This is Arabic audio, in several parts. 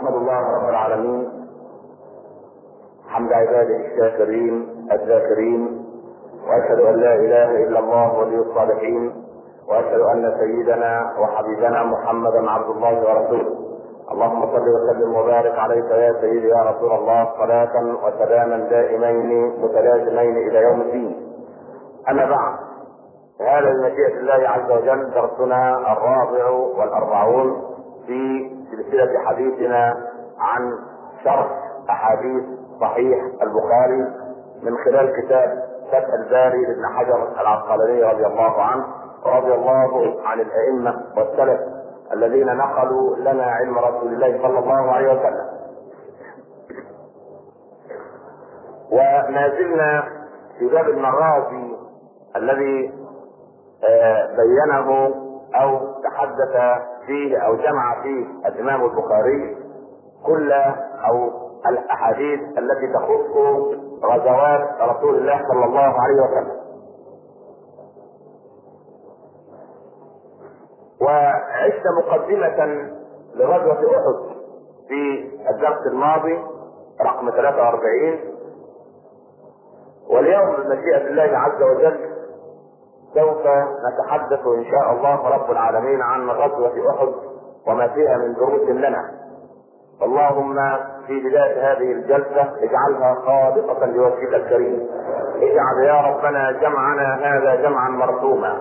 أحمد الله رب العالمين حمد عباده الشاكرين الذاكرين وأشهد أن لا إله إلا الله ولي الصالحين وأشهد أن سيدنا وحبيبنا محمدا عبد الله ورسوله اللهم صل وسلم وبارك عليك يا سيدي يا رسول الله صلاة وسلاما دائمين متلازمين إلى يوم الدين. أما بعد هذا بمشيئة الله عز وجل درسنا الرابع والأربعون في سلسلة حديثنا عن شرح أحاديث صحيح البخاري من خلال كتاب فتح الباري لابن حجر العسقلاني رضي الله عنه ورضي الله عن الأئمة والسلف الذين نقلوا لنا علم رسول الله صلى الله عليه وسلم. وما زلنا في باب المغازي الذي بينه أو تحدث فيه أو جمع فيه الإمام البخاري كل أو الأحاديث التي تخص غزوات رسول الله صلى الله عليه وسلم. وعشت مقدمة لغزوة أحد في الدرس الماضي رقم 43 واليوم بمشيئة الله عز وجل سوف نتحدث إن شاء الله رب العالمين عن غزوة أحد وما فيها من دروس لنا. اللهم في بداية هذه الجلسة اجعلها خالصة لوجهك الكريم. اجعل يا ربنا جمعنا هذا جمعا مرسوما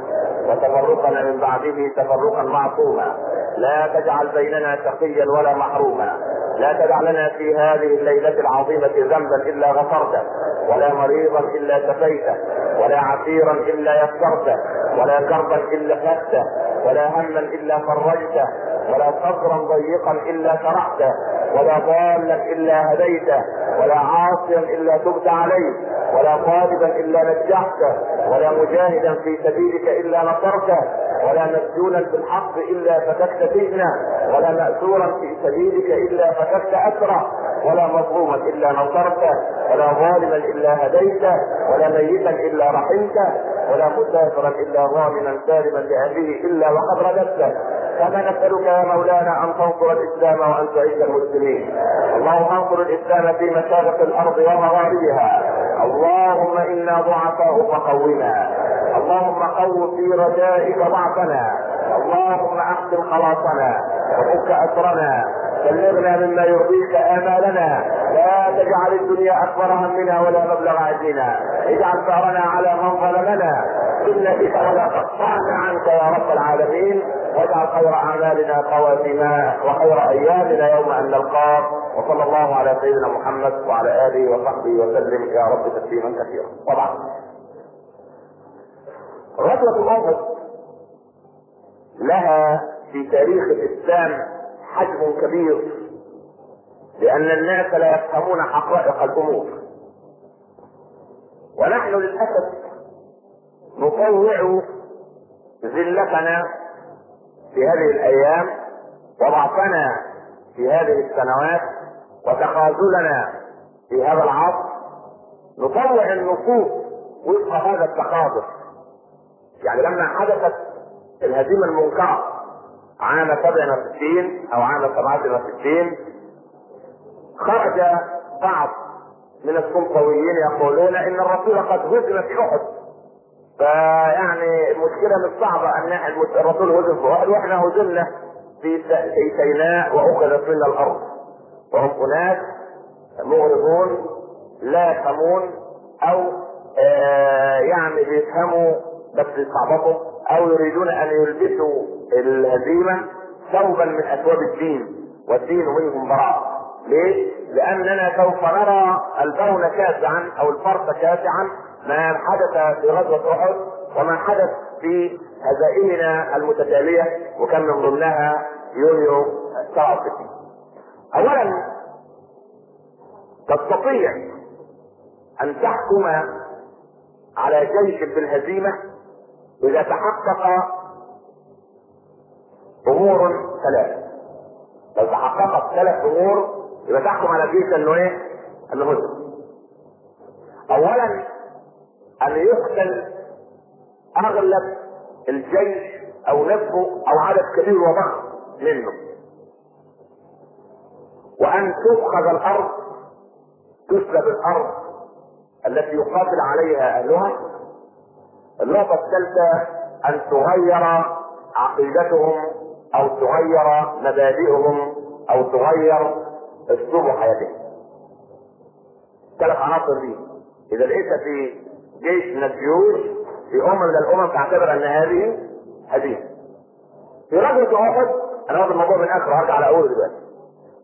وتفرقنا من بعده تفرقا معصوما. لا تجعل بيننا شقيا ولا محروما. لا تدع لنا في هذه الليلة العظيمة ذنبا إلا غفرته. ولا مريضا إلا شفيته ولا عسيرا إلا يسرته ولا كربا إلا فته ولا هما إلا فرجته ولا صدرا ضيقا إلا شرحته ولا ضالا إلا هديته ولا عاصيا إلا تبت عليه ولا طالبا إلا نجحته ولا مجاهدا في سبيلك إلا نصرته ولا مسجونا بالحق إلا فتكت فتنه ولا مأسورا في سبيلك إلا فتكت أسره ولا مظلوما إلا نصرته ولا ظالما إلا هديته ولا ميتا إلا رحمته ولا مسافرا إلا ظالما سالما لأهله إلا وقد رددته كما نسألك يا مولانا أن تنصر الإسلام وأن تعز المسلمين. اللهم انصر الإسلام في مشارق الأرض ومغاربها. اللهم إنا ضعفاء فقونا اللهم قو في رجائك ضعفنا. اللهم احسن خلاصنا. وفك أسرنا. بلغنا مما يرضيك آمالنا. لا تجعل الدنيا أكبر همنا ولا مبلغ علمنا. اجعل ثأرنا على من ظلمنا. سنتك ولا تقطعنا عنك يا رب العالمين. واجعل خير أعمالنا خواتما وخير أيامنا يوم أن نلقاك. وصلى الله على سيدنا محمد وعلى آله وصحبه وسلم. يا رب تسليما كثيرا. طبعا غزوه احد لها في تاريخ الإسلام حجم كبير لأن الناس لا يفهمون حقائق الأمور. ونحن للأسف نطوع ذلتنا في هذه الأيام وضعفنا في هذه السنوات وتخاذلنا في هذا العصر. نطوع النصوص وفق هذا التخاذل. يعني لما حدثت الهزيمة المنكرة عام 67 أو عام 67 خرج بعض من السلطويين يقولون إن الرسول قد هزم في أحد. فيعني المشكلة مش صعبة أن الرسول هزم في احد وإحنا هزمنا في في سيناء وأخذت منا الأرض. وهم اناس مغرضون لا يفهمون أو آه يعني بيفهموا بس يستعبطوا أو يريدون أن يلبسوا الهزيمة ثوبا من أثواب الدين والدين منهم براء ليه؟ لأننا سوف نرى البون كاسعا أو الفرس كاسعا ما حدث في غزوة أحد وما حدث في هزائمنا المتتالية وكان من ضمنها يونيو 67 اولا تستطيع أن تحكم على جيش بالهزيمة إذا تحقق أمور ثلاث لو تحققت ثلاث أمور يبقى تحكم على الجيش إنه إيه؟ انه هزم. اولا أن يقتل أغلب الجيش أو نصفه أو عدد كبير وضخم منه. وأن تؤخذ الأرض تسلب الأرض التي يقاتل عليها أهلها النقطة الثالثة أن تغير عقيدتهم أو تغير مبادئهم أو تغير أسلوب حياتهم. ثلاث عناصر دي. إذا لقيت في جيش من الجيوش في امه من الأمم تعتبر أن هذه هزيمة. في غزوة أحد أنا واخد الموضوع من آخره هرجع على أوله دلوقتي.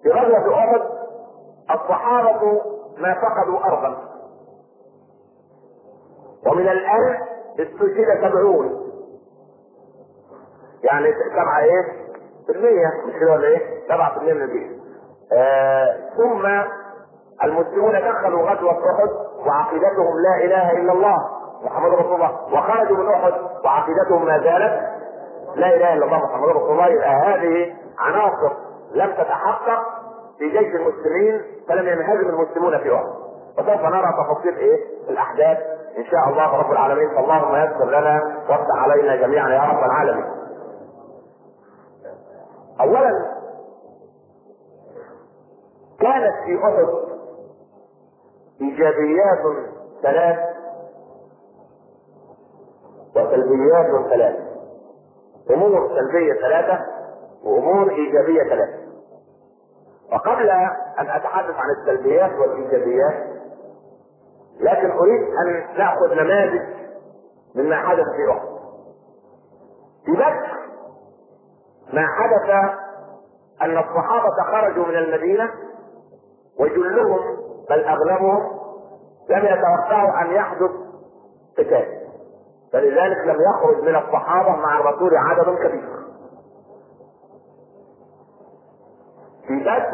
في غزوة أحد الصحابة ما فقدوا ارضا. ومن الآن استشهد سبعون يعني سبعة إيه؟ في المية مش كده ولا إيه؟ سبعة في المية من الجيش. آه ثم المسلمون دخلوا غزوة أحد وعقيدتهم لا إله إلا الله محمد رسول الله. وخرجوا من أحد وعقيدتهم ما زالت لا إله إلا الله محمد رسول الله. يبقى هذه عناصر لم تتحقق في جيش المسلمين فلم ينهزم المسلمون في أحد وسوف نرى تفاصيل إيه؟ الأحداث. إن شاء الله رب العالمين فاللهم يسر لنا وافتح علينا جميعا يا رب العالمين. اولا كانت في أحد إيجابيات ثلاث وسلبيات ثلاث. أمور سلبية ثلاثة وأمور إيجابية ثلاثة. وقبل أن أتحدث عن السلبيات والإيجابيات لكن أريد أن نأخذ نماذج مما حدث في احد في بدر ما حدث أن الصحابة خرجوا من المدينة وجلهم بل أغلبهم لم يتوقعوا أن يحدث قتال. فلذلك لم يخرج من الصحابة مع الرسول عدد كبير. في بدر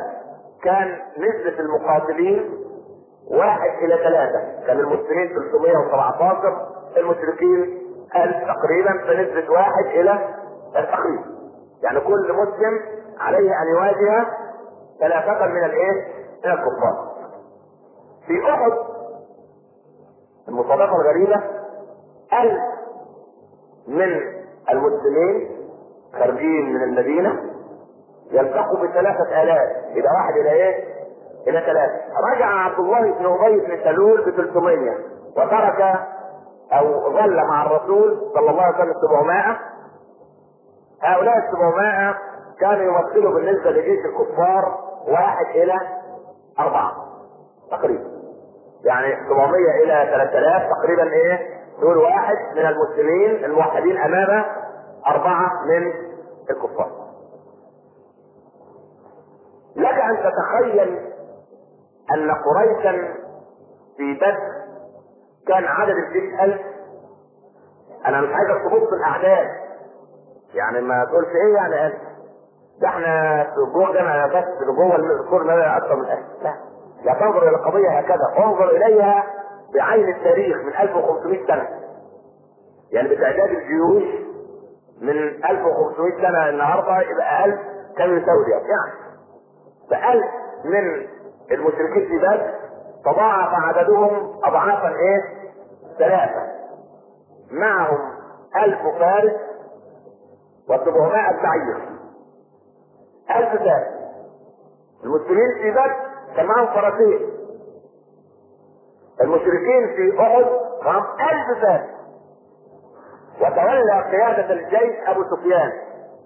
كان نسبة المقاتلين واحد إلى ثلاثة، كان المسلمين 317 المشركين 1000 تقريبا فنسبة واحد إلى تقريبا. يعني كل مسلم عليه أن يواجه ثلاثة من الإيه؟ من الكفار. في أحد المصادفة الغريبة ألف من المسلمين خارجين من المدينة يلتقوا بثلاثة آلاف إلى واحد إلى إيه؟ إلى ثلاثة. رجع عبد الله بن أبي بن سلول ب 300 وترك أو ظل مع الرسول صلى الله عليه وسلم 700 هؤلاء السبعمائة كانوا يمثلوا بالنسبة لجيش الكفار واحد إلى أربعة تقريبا. يعني 700 إلى 3000 تقريبا إيه؟ دول واحد من المسلمين الموحدين أمام أربعة من الكفار. لك أن تتخيل أن قريشا في بدر كان عدد الجيش ألف. أنا مش عايزك تبص الأعداد. يعني ما تقولش إيه يعني ألف. ده إحنا في جوه جامعة بس جوه الكور ما أكثر من ألف. لا. لا تنظر إلى القضية هكذا. انظر إليها بعين التاريخ من 1500 سنة. يعني بتعداد الجيوش من 1500 سنة النهاردة يبقى 1000 كم يساوي يعني فألف من المشركين في بدر تضاعف عددهم أضعافا إيه؟ ثلاثة. معهم ألف فارس وسبعمائة بعير. ألف فارس. المسلمين في بدر كان معهم فرسين. المشركين في أحد معهم ألف فارس. وتولى قيادة الجيش أبو سفيان.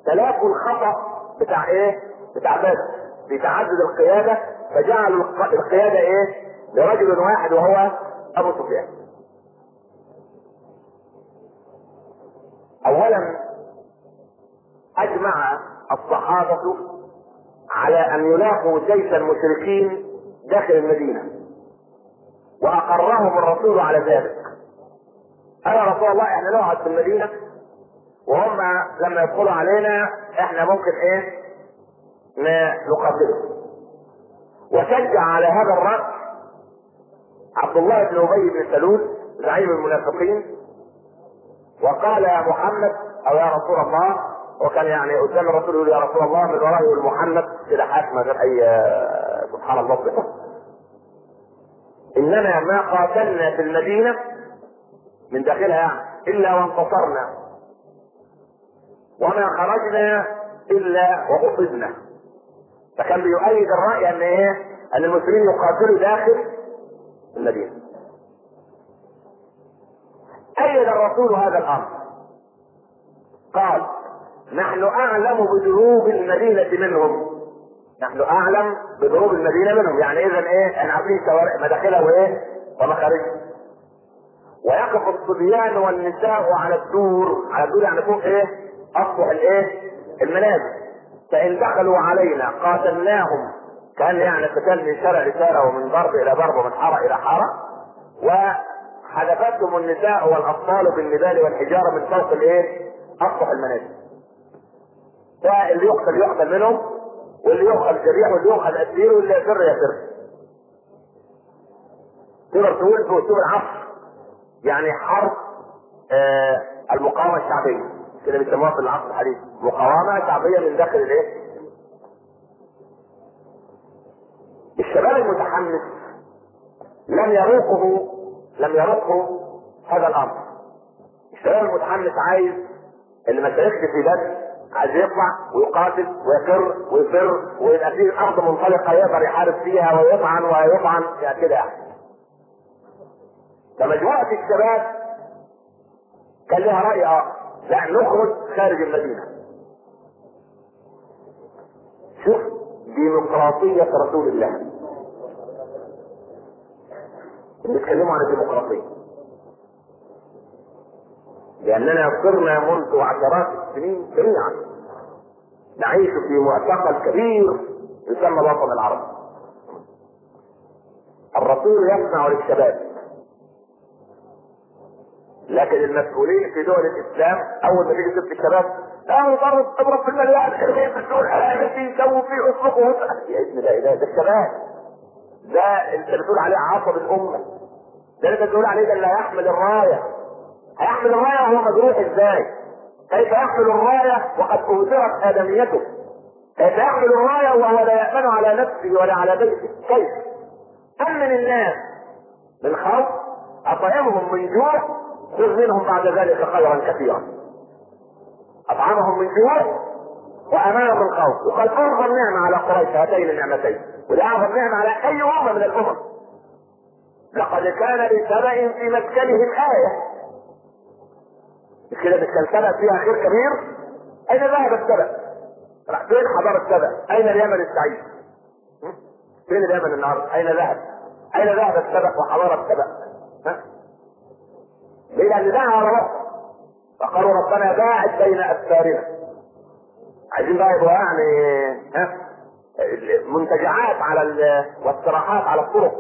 تلافوا الخطأ بتاع إيه؟ بتاع بدر. في تعدد القيادة فجعلوا القيادة إيه؟ لرجل واحد وهو أبو سفيان. أولا أجمع الصحابة على أن يلاقوا جيش المشركين داخل المدينة وأقرهم الرسول على ذلك قال يا رسول الله إحنا نقعد في المدينة وهم لما يدخلوا علينا إحنا ممكن إيه نقاتلهم وشجع على هذا الرأي عبد الله بن أبي بن سلول زعيم المنافقين وقال يا محمد أو يا رسول الله وكان يعني قدام الرسول يقول يا رسول الله من يقول محمد كده حاكمه غير أي سبحان الله بصفه إننا ما قاتلنا في المدينة من داخلها يعني إلا وانتصرنا. وما خرجنا إلا وأخذنا. فكان بيؤيد الرأي أن إيه؟ أن المسلمين يقاتلوا داخل المدينة. أيد الرسول هذا الأمر. قال: نحن أعلم بدروب المدينة منهم. نحن أعلم بدروب المدينة منهم، يعني اذا إيه؟ إحنا عارفين مداخلها وايه؟ ومخارجها. ويقف الصبيان والنساء على الدور، على الدور يعني فوق إيه؟ اسطح الإيه؟ المنازل. فإن دخلوا علينا قاتلناهم كان يعني قتال من شارع لشارع ومن ضرب إلى ضرب ومن حارة إلى حارة وحدفتهم النساء والأطفال بالنبال والحجارة من فوق الإيه؟ أسطح المنازل. فاللي يقتل يقتل منهم واللي يؤخذ جريح واللي يؤخذ أسير واللي يفر يفر. تقدر تقول في أسلوب العصر يعني حرب آه المقاومة الشعبية. كده بيسموها في العصر الحديث مقاومة شعبيه من داخل الايه؟ الشباب المتحمس. لم يروقه لم يروقه هذا الأمر. الشباب المتحمس عايز اللي ما شاركش في بدر عايز يطلع ويقاتل ويفر ويفر ويبقى فيه أرض منطلقة يقدر يحارب فيها ويطعن ويطعن يعني كده يعني فمجموعة الشباب كان لها رأي آخر. لا نخرج خارج المدينة. شوف ديمقراطية رسول الله. بيتكلموا عن الديمقراطية. لأننا صرنا منذ عشرات السنين جميعا نعيش في معتقل كبير يسمى الوطن العربي. الرسول يسمع للشباب لكن المسؤولين في دول الإسلام اول ما تيجي الشباب لا اضرب اضرب في المليان ارمي في السوق سووا فيه اطلقوا يا ابن لا اله ده الشباب ده انت بتقول عليه عصب الأمة ده انت بتقول عليه ده اللي هيحمل الراية هيحمل الراية وهو مجروح إزاي؟ كيف يحمل الراية وقد اهدرت آدميته؟ كيف يحمل الراية وهو لا يأمن على نفسه ولا على بيته؟ كيف؟ امن الناس من خوف أطعمهم من جوع خذ منهم بعد ذلك خيرا كثيرا أطعمهم من جوع وامانهم من خوف وقد اعظم نعمة على قريش هاتين النعمتين والاعظم نعمة على أي امه من الأمم لقد كان لسبأ في مسكنهم آية كده بالسلسلة فيها خير كبير أين ذهب السبأ؟ راح فين حضارة سبأ؟ أين اليمن السعيد؟ فين اليمن النهارده؟ أين ذهب؟ أين ذهب السبأ وحضارة سبأ؟ ها؟ لأن على رأس فقالوا ربنا باعد بين أسفارنا. عايزين بقى يبقوا يعني ها منتجعات على واستراحات على الطرق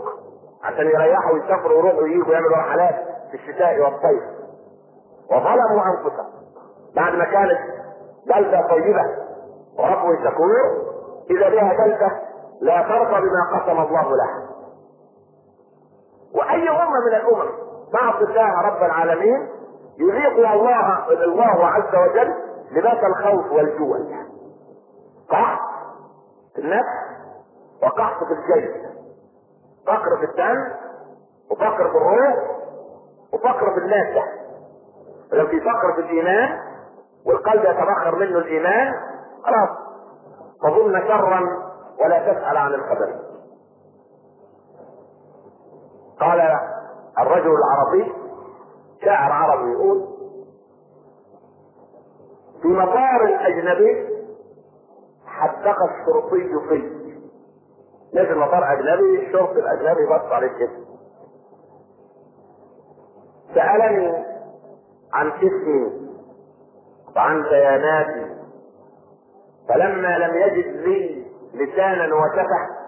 عشان يريحوا ويسافروا ويروحوا ويجوا ويعملوا رحلات في الشتاء والصيف. وظلموا أنفسهم. بعد ما كانت بلده طيبة ورب شكور إذا بها بلده لا ترضى بما قسم الله لها. وأي أمة من الأمم تعصي الله رب العالمين يذيقها الله الله عز وجل لباس الخوف والجوع. قحط في النفس وقحط في الجيش فقر في الدم وفقر في الروح وفقر في المادة. لو في فقر في الإيمان والقلب يتبخر منه الإيمان خلاص. تظن شرا ولا تسأل عن الخبر. قال الرجل العربي شاعر عربي. يقول في مطار الأجنبي حدق الشرطي فيه نزل مطار أجنبي؟ الشرطي الأجنبي بص عليه كده. سألني عن اسمي وعن بياناتي. فلما لم يجد لي لسانا وشفه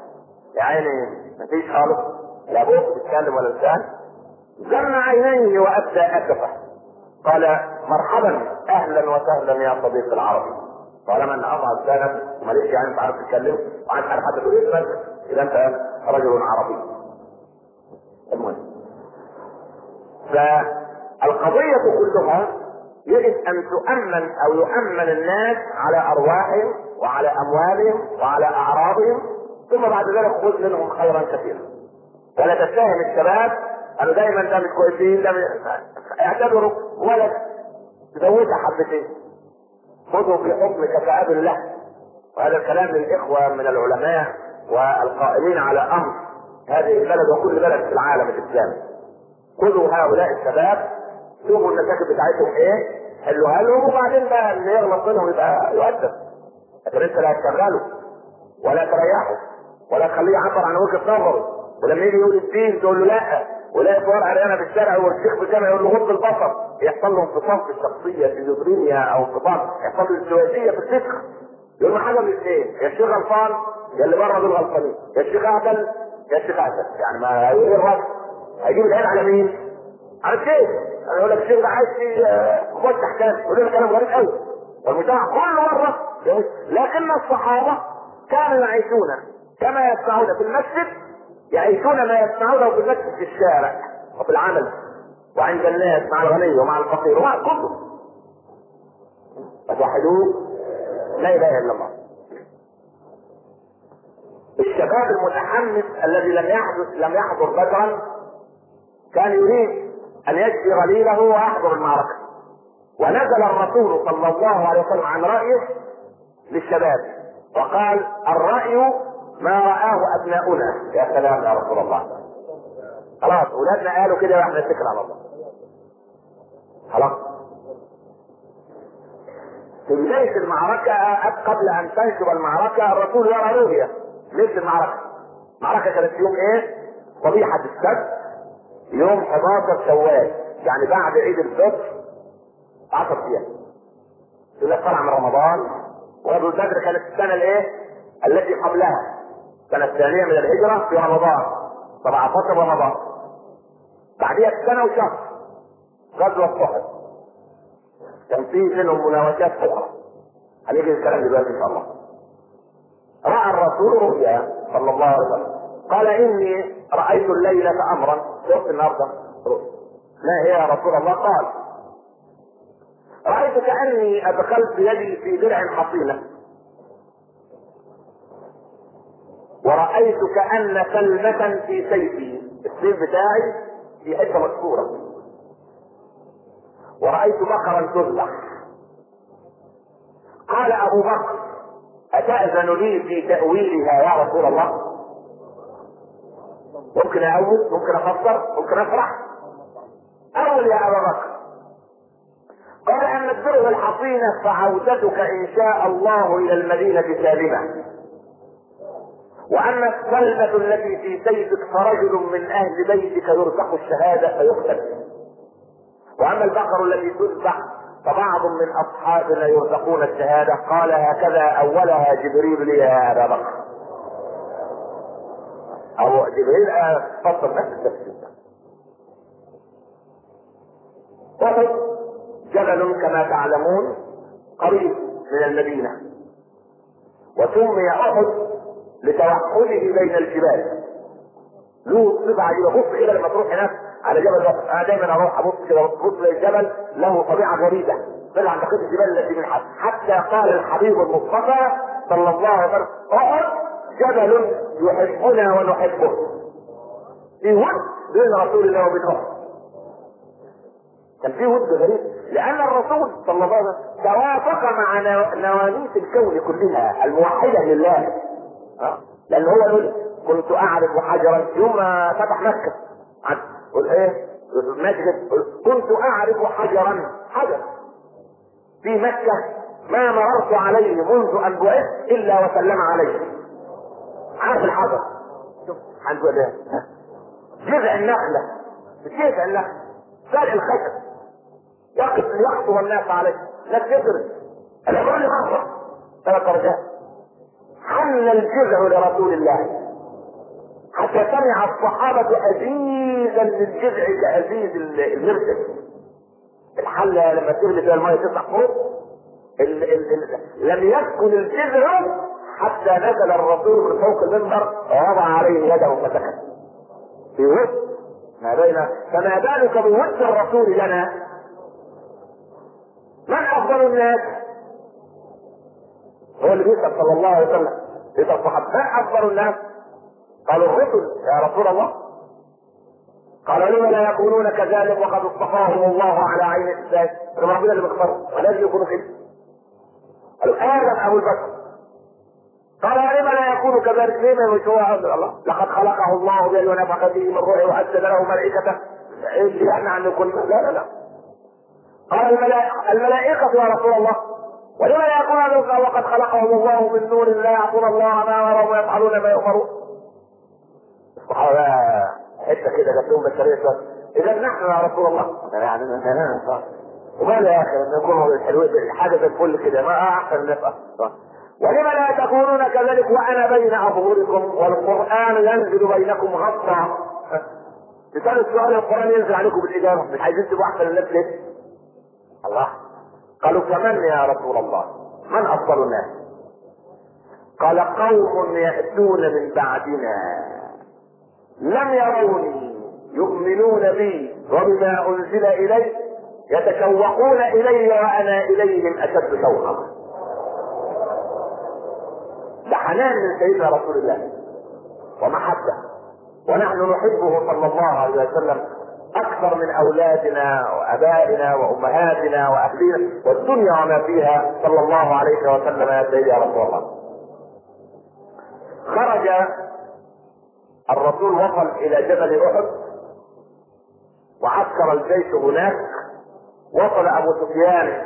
يعني مفيش خالص. لا بوق بيتكلم ولا لسان جمع عينيه وأبدى اسفه قال مرحبا أهلا وسهلا يا صديقي العربي. طالما ان أضع لسانك وماليش يعني انت عارف تتكلم وعارف عارف حتى تقول اسمك إذا أنت رجل عربي. المهم. فالقضية كلها يجب أن تؤمن أو يؤمن الناس على أرواحهم وعلى أموالهم وعلى أعراضهم ثم بعد ذلك خذ منهم خيرا كثيرا. ولا تتهم الشباب قالوا دايما ده مش كويسين ده اعتبروا ولد زودها حبتين. خذوا في حكم كفاءة له وهذا الكلام للإخوة من العلماء والقائمين على أمر هذه البلد وكل بلد في العالم الإسلامي. خذوا هؤلاء الشباب شوفوا المشاكل بتاعتهم إيه؟ حلوها لهم وبعدين بقى اللي يغلط منهم يبقى يؤدب. لكن أنت لا تشغله ولا تريحه ولا تخليه يعبر عن وجهة نظره. ولما يجي يقول الدين تقول له لا. ولا صور عريانه في الشارع والشيخ في الجامع يقول له غض البصر يحصل له انفصام في الشخصية شيزوفرينيا أو انفصام يحصل له ازدواجيه في الفكر يقول له حاجة من الاثنين. يا الشيخ غلطان يا اللي بره دول غلطانين. يا الشيخ اعدل يا الشيخ اعدل يعني ما هيقول الراجل هيجيب العين على مين؟ على الشيخ. أنا يقول لك الشيخ ده عايز يخش احكام يقول له كلام غريب قوي. والمجتمع كل مرة لكن الصحابة كانوا يعيشون كما يسمعون في المسجد يعيشون ما يسمعونه في المسجد في الشارع وفي العمل. وعند الناس مع الغني ومع الفقير ومع كله فتوحدوه لا إله إلا الله. الشباب المتحمس الذي لم يحدث لم يحضر بدرا كان يريد أن يجزي غليله ويحضر المعركة. ونزل الرسول صلى الله عليه وسلم عن رأيه للشباب. وقال الرأي ما رآه أبناؤنا. يا سلام يا رسول الله. خلاص أولادنا قالوا كده وإحنا نتكل على الله خلاص. في بداية المعركة قبل أن تنشب المعركة الرسول يرى رؤية مثل المعركة؟ المعركة كانت يوم إيه؟ صبيحة السبت يوم 11 شوال يعني بعد عيد الفطر 10 أيام. يقول لك طلع من رمضان وأبو بدر كانت السنة الإيه؟ التي قبلها. السنة الثانية من الهجرة في رمضان. 17 رمضان. بعديها سنة وشهر. غزوة أحد. كان في منهم مناوشات أخرى. هنيجي الكلام دلوقتي إن شاء الله؟ رأى الرسول رؤيا صلى الله عليه وسلم. قال إني رأيت الليلة أمرا. شفت النهارده ما هي يا رسول الله؟ قال. رأيت كأني أدخلت يدي في درع حصينة ورأيت كأن كلمة في سيفي السيف بتاعي في حتة مكسورة. ورأيت بقرا تذبح. قال أبو بكر أتأذن لي في تأويلها يا رسول الله؟ ممكن أأول ممكن أفسر؟ ممكن أفرح؟ أول يا أبا بكر قال أما الدرع الحصينة فعودتك إن شاء الله إلى المدينة سالمة. وأما الكلمة التي في سيفك فرجل من أهل بيتك يرزق الشهادة فيقتل. وأما البقر التي تذبح فبعض من أصحابنا يرزقون الشهادة. قال هكذا أولها جبريل لي يا ابا بكر أو جبريل فصل نفس التفسير احد جبل كما تعلمون قريب من المدينة. وسمي أحد لتوحده بين الجبال. له صفة عجيبة. بص كده لما تروح هناك على جبل وقت أنا دايما أروح أبص كده بص للجبل له طبيعة غريبة. طلع عند بقية الجبال التي من حد. حتى قال الحبيب المصطفى صلى الله عليه وسلم أحد جبل يحبنا ونحبه. في ود بين رسول الله وبين احد كان في ود غريب. لأن الرسول صلى الله عليه وسلم توافق مع نواميس الكون كلها الموحدة لله. لأن هو يقول كنت أعرف حجرا يوم ما فتح مكة. قل إيه؟ مسجد كنت أعرف حجرا حجر في مكة ما مررت عليه منذ أن بعثت إلا وسلم عليه. عارف الحجر شوف عنده ده جذع النخلة جذع النخلة فرع الخشب يقف يخطو الناس عليه لا تدرس العمران يخطر ثلاث درجات حل الجذع لرسول الله. حتى سمع الصحابة أزيزا للجذع كأزيز المرسل. الحلة لما تغلي فيها المية تطلع فوق لم يسكن الجذع حتى نزل الرسول من فوق المنبر ووضع عليه يده فسكت في ود ما بين فما بالك بود الرسول لنا. من أفضل الناس؟ هو اللي بيسأل صلى الله عليه وسلم. بيسأل الصحابة من افضل الناس؟ قالوا الرسل يا رسول الله. قال لم لا يكونون كذلك؟ وقد اصطفاهم الله على عين الاسلام ربنا اللي بيختارهم ولازم يكونوا قالوا آدم أبو البشر قال ولم لا يكون كذلك؟ مش هو الله؟ لقد خلقه الله بأن ونفخ فيه من روحه وأسجد له ملائكته إيش يعني عن كل لا لا لا. قال الملائكة يا رسول الله. ولما لا يكون هذا وقد خلقهم الله من نور لا يعصون الله ما امرهم ويفعلون ما يؤمرون. الصحابة حتة كده جات لهم بشرية إذا نحن يا رسول الله. يعني وماذا يا أخي؟ أن يكونوا الحلوين حاجة زي الفل كده ما أحسن نبقى ولم لا تكونون كذلك؟ وأنا بين أظهركم والقرآن ينزل بينكم غصا تسأل السؤال القرآن ينزل عليكم بالإجابة مش عايزين تبقوا أحسن الناس ليه؟ الله. قالوا فمن يا رسول الله؟ من أفضل الناس قال قوم يأتون من بعدنا لم يروني يؤمنون بي وبما أنزل إلي يتشوقون إلي وأنا إليهم أشد شوقا. ده حنان من سيدنا رسول الله ومحبة ونحن نحبه صلى الله عليه وسلم. أكثر من أولادنا وأبائنا وأمهاتنا وأهلنا والدنيا وما فيها. صلى الله عليه وسلم يا سيدي يا رسول الله. خرج الرسول وصل إلى جبل أحد وعسكر الجيش هناك. وصل أبو سفيان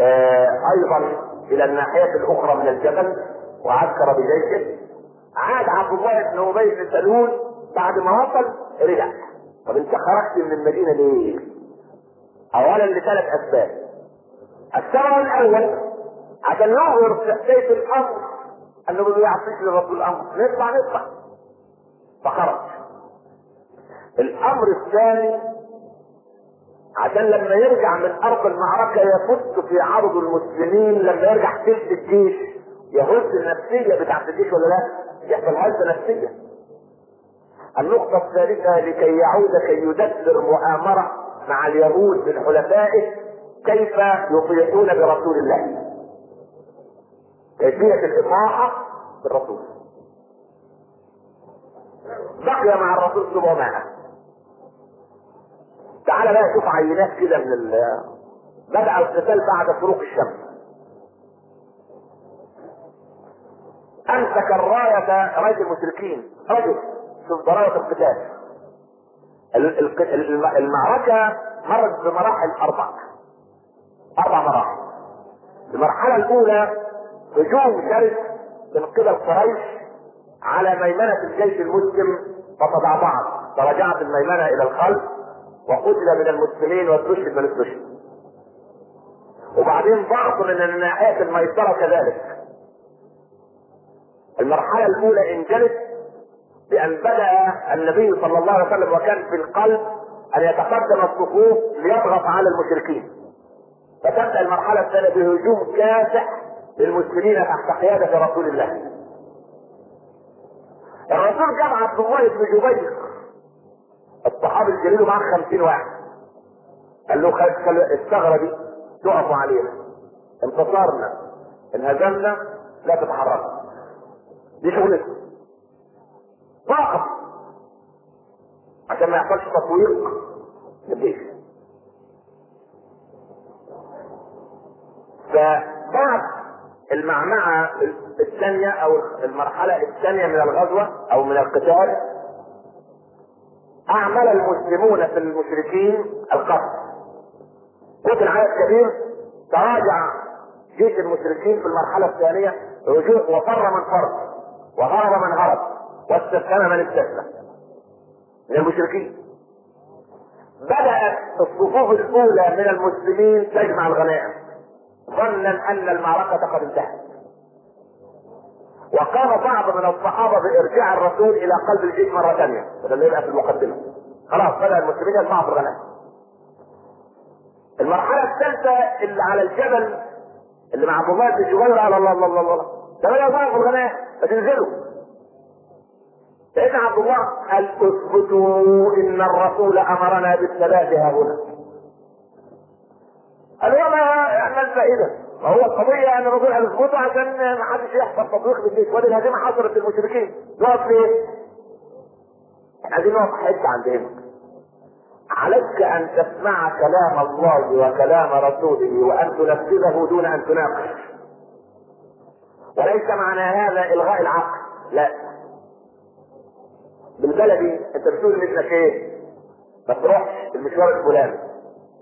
آه أيضا إلى الناحية الأخرى من الجبل وعسكر بجيشه. عاد عبد الله بن أبي بن سلول بعد ما وصل رجع طب انت خرجت من المدينة ليه؟ اولا لثلاث أسباب. السبب الأول عشان يظهر تحتية الأمر أنه ما بيعطيش للرسول الأمر. نطلع نطلع. فخرج. الأمر الثاني عشان لما يرجع من أرض المعركة يفت في عرض المسلمين لما يرجع تلت الجيش يهز النفسية بتاعت الجيش ولا لا؟ يحصل هزة نفسية. النقطة الثالثة لكي يعود كي يدبر مؤامرة مع اليهود من حلفائه كيف يطيعون برسول الله. كيفية الإطاعة بالرسول. بقي مع الرسول 700 تعال بقى شوف عينات كده من ال بدأ القتال بعد شروق الشمس. أمسك الراية راية المشركين رجل. شوف ضرورة القتال. المعركة مرت بمراحل أربع. أربع مراحل. المرحلة الأولى هجوم شرس من قبل قريش على ميمنة الجيش المسلم فتضعضعت فرجعت الميمنة إلى الخلف وقتل من المسلمين واستشهد من استشهد وبعدين ضغط من الناحية الميسرة كذلك. المرحلة الأولى انجلت بأن بدأ النبي صلى الله عليه وسلم وكان في القلب أن يتقدم الصفوف ليضغط على المشركين. فتبدأ المرحلة الثانية بهجوم كاسح للمسلمين تحت قيادة رسول الله. الرسول جمع عبد الله بن جبير الصحابي الجليل معاه خمسين واحد. قال له خل الثغرة دي تقفوا عليها انتصرنا انهزمنا لا تتحركوا دي شغلتنا فقط. عشان ما يحصلش تطويق للجيش فبعد المعمعة الثانية أو المرحلة الثانية من الغزوة أو من القتال أعمل المسلمون في المشركين القتل. قتل عدد كبير تراجع جيش المشركين في المرحلة الثانية رجوع وفر من فر وهرب من هرب واستسلم من استسلم. من المشركين. بدأت الصفوف الأولى من المسلمين تجمع الغنائم. ظنا أن المعركة قد انتهت. وقام بعض من الصحابة بإرجاع الرسول إلى قلب الجيش مرة ثانية. بدل يبقى في المقدمة. خلاص بدأ المسلمين يجمعوا في الغنائم. المرحلة الثالثة اللي على الجبل اللي مع عبد الله بن جبير على الله الله الله الله. ده بدأ يضعوا في الغنائم. فتنزلوا سيدنا عبد الله قال اثبتوا إن الرسول أمرنا بالثبات ها هنا قال وما ما الفائده؟ ما هو القضية أن الرسول قال اثبتوا عشان ما حدش يحصل تطبيق بالجيش وادي الهزيمة حصلت للمشركين. نقف ليه؟ عايزين نقف حتة عندهم. عليك أن تسمع كلام الله وكلام رسوله وأن تنفذه دون أن تناقش. وليس معنى هذا إلغاء العقل. لا. بالبلدي انت بتقول لابنك إيه؟ ما تروحش المشوار الفلاني.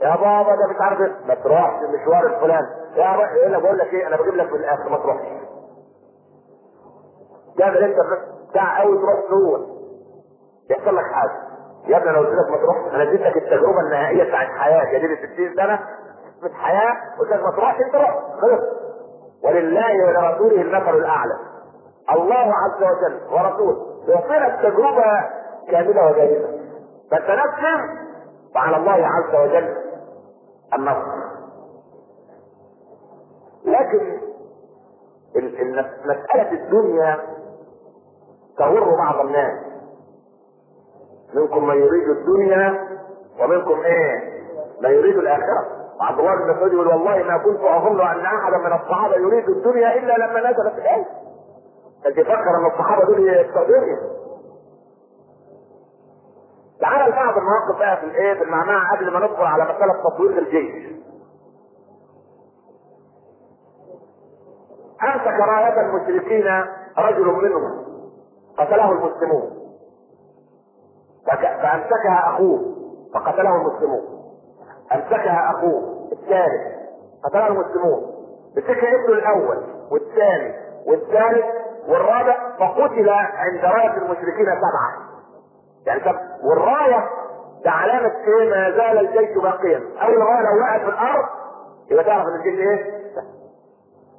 يا بابا ده مش عارف إيه. ما تروحش المشوار الفلاني. يا بابا إيه أنا بقول لك إيه؟ أنا بجيب لك من الآخر ما تروحش. تعمل انت بتاع قوي تروح تروح يحصل لك حاجة. يا ابني أنا قلت لك ما تروحش. أنا اديت لك التجربة النهائية بتاعت حياتي دي 60 سنة في حياة. قلت لك ما تروحش انت روح. خلص ولله ولرسوله المثل الأعلى. الله عز وجل ورسوله. يعطينا التجربه كاملة وجيدة. فانت نفسك وعلى الله عز وجل النصر لكن مسألة الدنيا تغر بعض الناس. منكم من يريد الدنيا ومنكم إيه؟ من يريد الآخرة. عبد الله بن والله ما كنت أظن أن احدا من الصحابة يريد الدنيا إلا لما نزلت الايه انت فكر أن الصحابة دول يستخدموا تعال لبعض المواقف بقى في الإيه في المعمعة قبل ما ندخل على مسألة تطوير الجيش. أمسك راية المشركين رجل منهم قتله المسلمون. فأمسكها أخوه فقتله المسلمون. أمسكها أخوه الثالث قتله المسلمون. مسكها ابنه الأول والثاني والثالث والرابع فقتل عند راية المشركين سبعة. يعني طب والراية ده علامة إيه ما زال الجيش باقيا. أول راية لو وقعت في الأرض يبقى تعرف إن الجيش إيه؟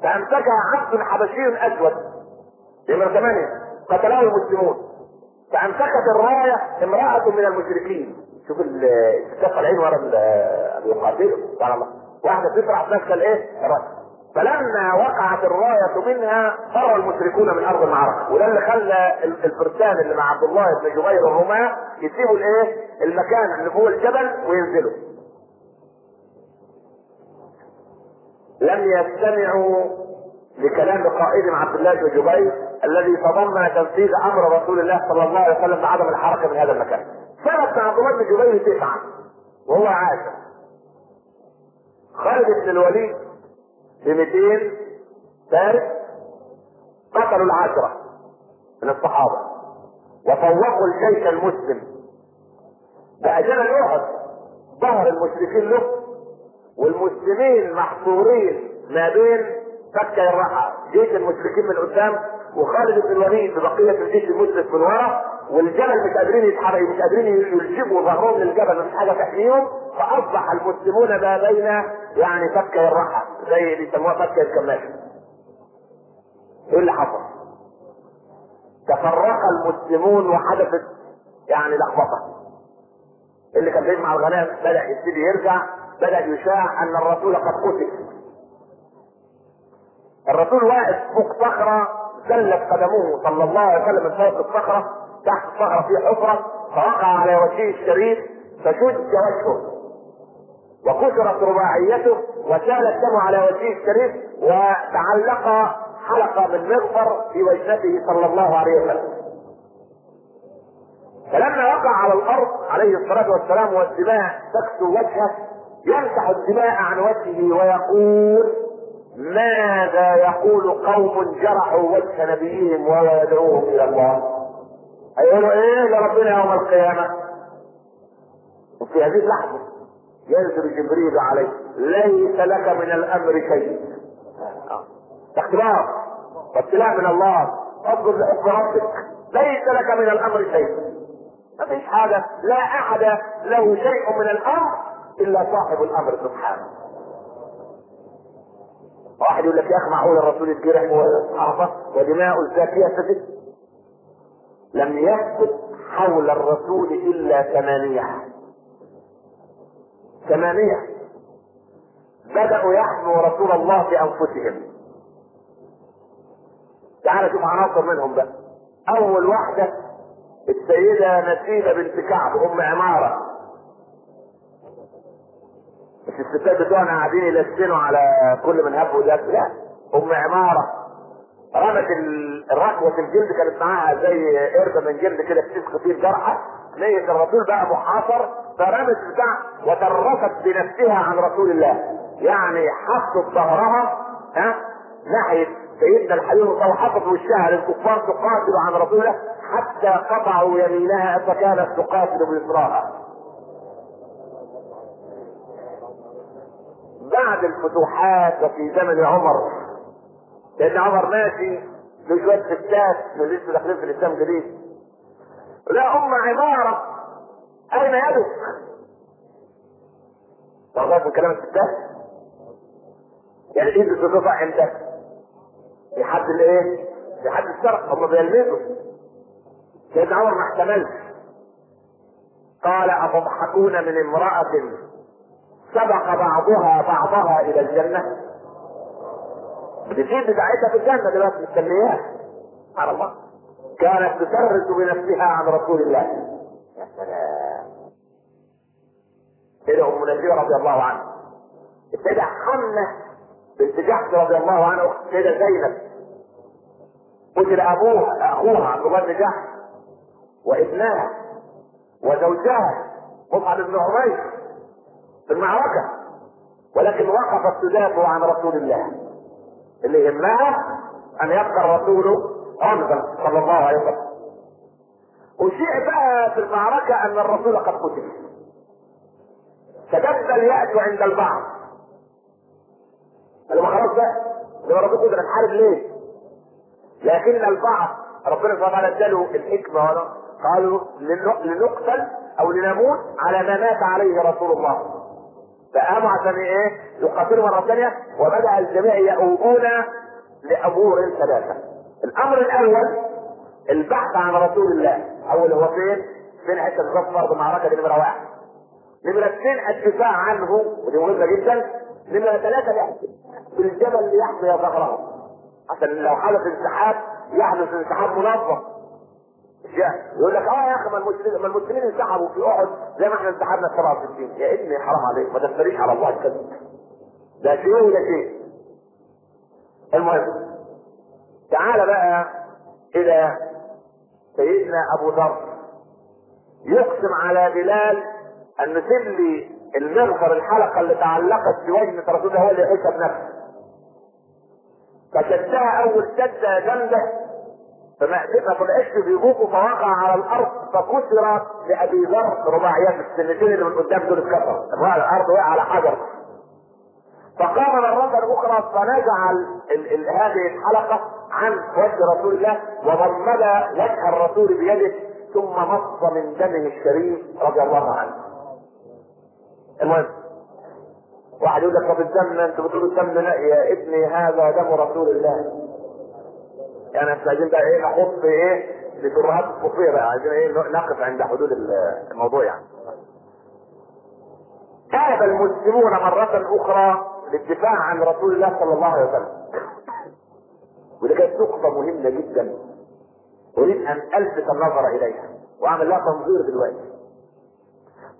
فأمسكها عبد حبشي أسود. نمرة ثمانية. قتله المسلمون. فأمسكت الراية امرأة من المشركين. شوف الستات طالعين ورا ال- بيقاتلوا سبحان الله واحدة تفرح ماسكة الإيه؟ الراية. فلما وقعت الراية منها فر المشركون من أرض المعركة وده اللي خلى ال- الفرسان اللي مع عبد الله بن جبير الرماة يسيبوا الايه؟ المكان اللي فوق الجبل وينزلوا لم يستمعوا لكلام قائدهم عبد الله بن جبير الذي تضمن تنفيذ أمر رسول الله صلى الله عليه وسلم بعدم الحركة من هذا المكان. سنة عبد الله بن جبير تسعة وهو عاشر. خالد بن الوليد ب 200 فارس قتلوا العشرة من الصحابة. وفوقوا الجيش المسلم. بأجل أحد ظهر المشركين له والمسلمين محصورين ما بين فكة الرحى جيش المشركين من قدام وخالد بن الوليد ببقية الجيش المسلم من ورا والجبل مش قادرين يتحركوا مش قادرين يلجبوا ظهرهم للجبل مفيش حاجة تحميهم. فأصبح المسلمون ما بين يعني فكة الرحى زي بيسموها فكة الكماشة إيه اللي حصل؟ تفرق المسلمون وحدثت يعني لخبطة. اللي كان بيجمع الغنائم بدأ يبتدي يرجع بدأ يشاع أن الرسول قد قتل. الرسول واقف فوق صخرة زلت قدمه صلى الله عليه وسلم من فوق الصخرة تحت الصخرة في حفرة فوقع على وجهه الشريف فشج وجهه. وكسرت رباعيته وسال الدم على وجهه الشريف وتعلق حلقة من مغفر في وجنته صلى الله عليه وسلم. فلما وقع على الأرض عليه الصلاة والسلام والدماء تكسو وجهه يمسح الدماء عن وجهه ويقول ماذا يقول قوم جرحوا وجه نبيهم وهو يدعوهم إلى الله؟ هيقولوا إيه لربنا يوم القيامة؟ وفي هذه اللحظة ينزل جبريل عليه ليس لك من الأمر شيء. اختبار وابتلاء من الله. اصبر لحكم ربك. ليس لك من الأمر شيء. ما فيش حاجة. لا أحد له شيء من الأمر إلا صاحب الأمر سبحانه. واحد يقول لك يا أخي معقول الرسول يتجرح وصحابة ودماء الزاكية تجد لم يثبت حول الرسول إلا ثمانية. ثمانية. بدأوا يحموا رسول الله بأنفسهم. تعال شوف عناصر منهم بقى. أول واحدة السيدة نسيبة بنت كعب أم عمارة. مش الستات بتوعنا قاعدين يلسنوا على كل من هب ودب لا أم عمارة. رمت ال- الركوة الجلد كانت معاها زي قردة من جلد كده بتسخ فيه الجرحى. نية الرسول بقى محاصر فرمت بتاع وترفت بنفسها عن رسول الله. يعني حطت ظهرها ها ناحية سيدنا الحبيب الله حفظ وشها للكفار تقاتل عن رسوله حتى قطعوا يمينها فكانت تقاتل بيسراها بعد الفتوحات وفي زمن عمر لأن عمر ماشي له شوية ستات لسه داخلين في الإسلام جديد. لا ام عمارة أين يدك؟ تعرف من كلام الستات؟ يعني ايد بتقطع عندك في حد الإيه؟ في حد الشرع هم بيلمسوا سيدنا عمر ما احتملش قال أتضحكون من امرأة سبق بعضها بعضها إلى الجنة بتجيب بتاعتها في الجنة دلوقتي مستنياها سبحان الله كانت تسرس بنفسها عن رسول الله. يا سلام. سيدة أم نجية رضي الله عنها. السيدة حمنة بنت جحش رضي الله عنها أخت زينب. قتل أبوها أخوها عبد الله بن جحش وابنها وزوجها مصعب بن عمير في المعركة. ولكن وقفت تدافع عن رسول الله. اللي يهمها أن يبقى الرسول عمدا صلى الله عليه وسلم. وشيء بقى في المعركة أن الرسول قد قتل. فجد اليأس عند البعض. قالوا خلاص بقى لما الرسول قتل نحارب ليه؟ لكن البعض ربنا سبحانه وتعالى اداله الحكمة هنا قالوا لنقتل أو لنموت على ما مات عليه رسول الله. فقاموا عشان إيه؟ يقاتلوا مرة ثانية وبدأ الجميع يؤوبون لامور ثلاثة. الأمر الأول البحث عن رسول الله اول هو فين؟ فين حتة بالظبط برضه معركة دي نمرة واحد. نمرة اثنين الدفاع عنه ودي مهمة جدا. نمرة ثلاثة في الجبل ليحمي ظهره. عشان لو حدث انسحاب يحدث انسحاب منظم. يقول لك آه يا أخي ما المسلمين ما المسلمين انسحبوا في أحد. زي ما إحنا انسحبنا في 67 يا إبني حرام عليك. ما تفتريش على الله. الكذب ده شيء ولا شيء. المهم تعال بقى إلى سيدنا أبو ذر. يقسم على بلال أن لي المغفر الحلقة اللي تعلقت وجه رسول الله هو اللي يحسها بنفسه. فشدها أول شدة جامده فما ما طلعتش بيبوكوا فوقع على الأرض فكسر لأبي ذر رباعيات السنتين اللي من قدام دول اتكسر الأرض وقع على حجر. فقام مرة أخرى فنزع هذه الحلقة عن وجه رسول الله وضمد وجه الرسول بيده ثم مص من دمه الشريف رضي الله عنه. المهم واحد يقول لك طب الدم انت بتقول الدم يا ابني هذا دم رسول الله. يعني إحنا عايزين بقى إيه نحط إيه لترهات بقى عايزين إيه نقف عند حدود الموضوع يعني. تاب المسلمون مرة أخرى للدفاع عن رسول الله صلى الله عليه وسلم. ودي كانت نقطة مهمة جدا. أريد أن ألفت النظر إليها وأعمل لها تنظير دلوقتي.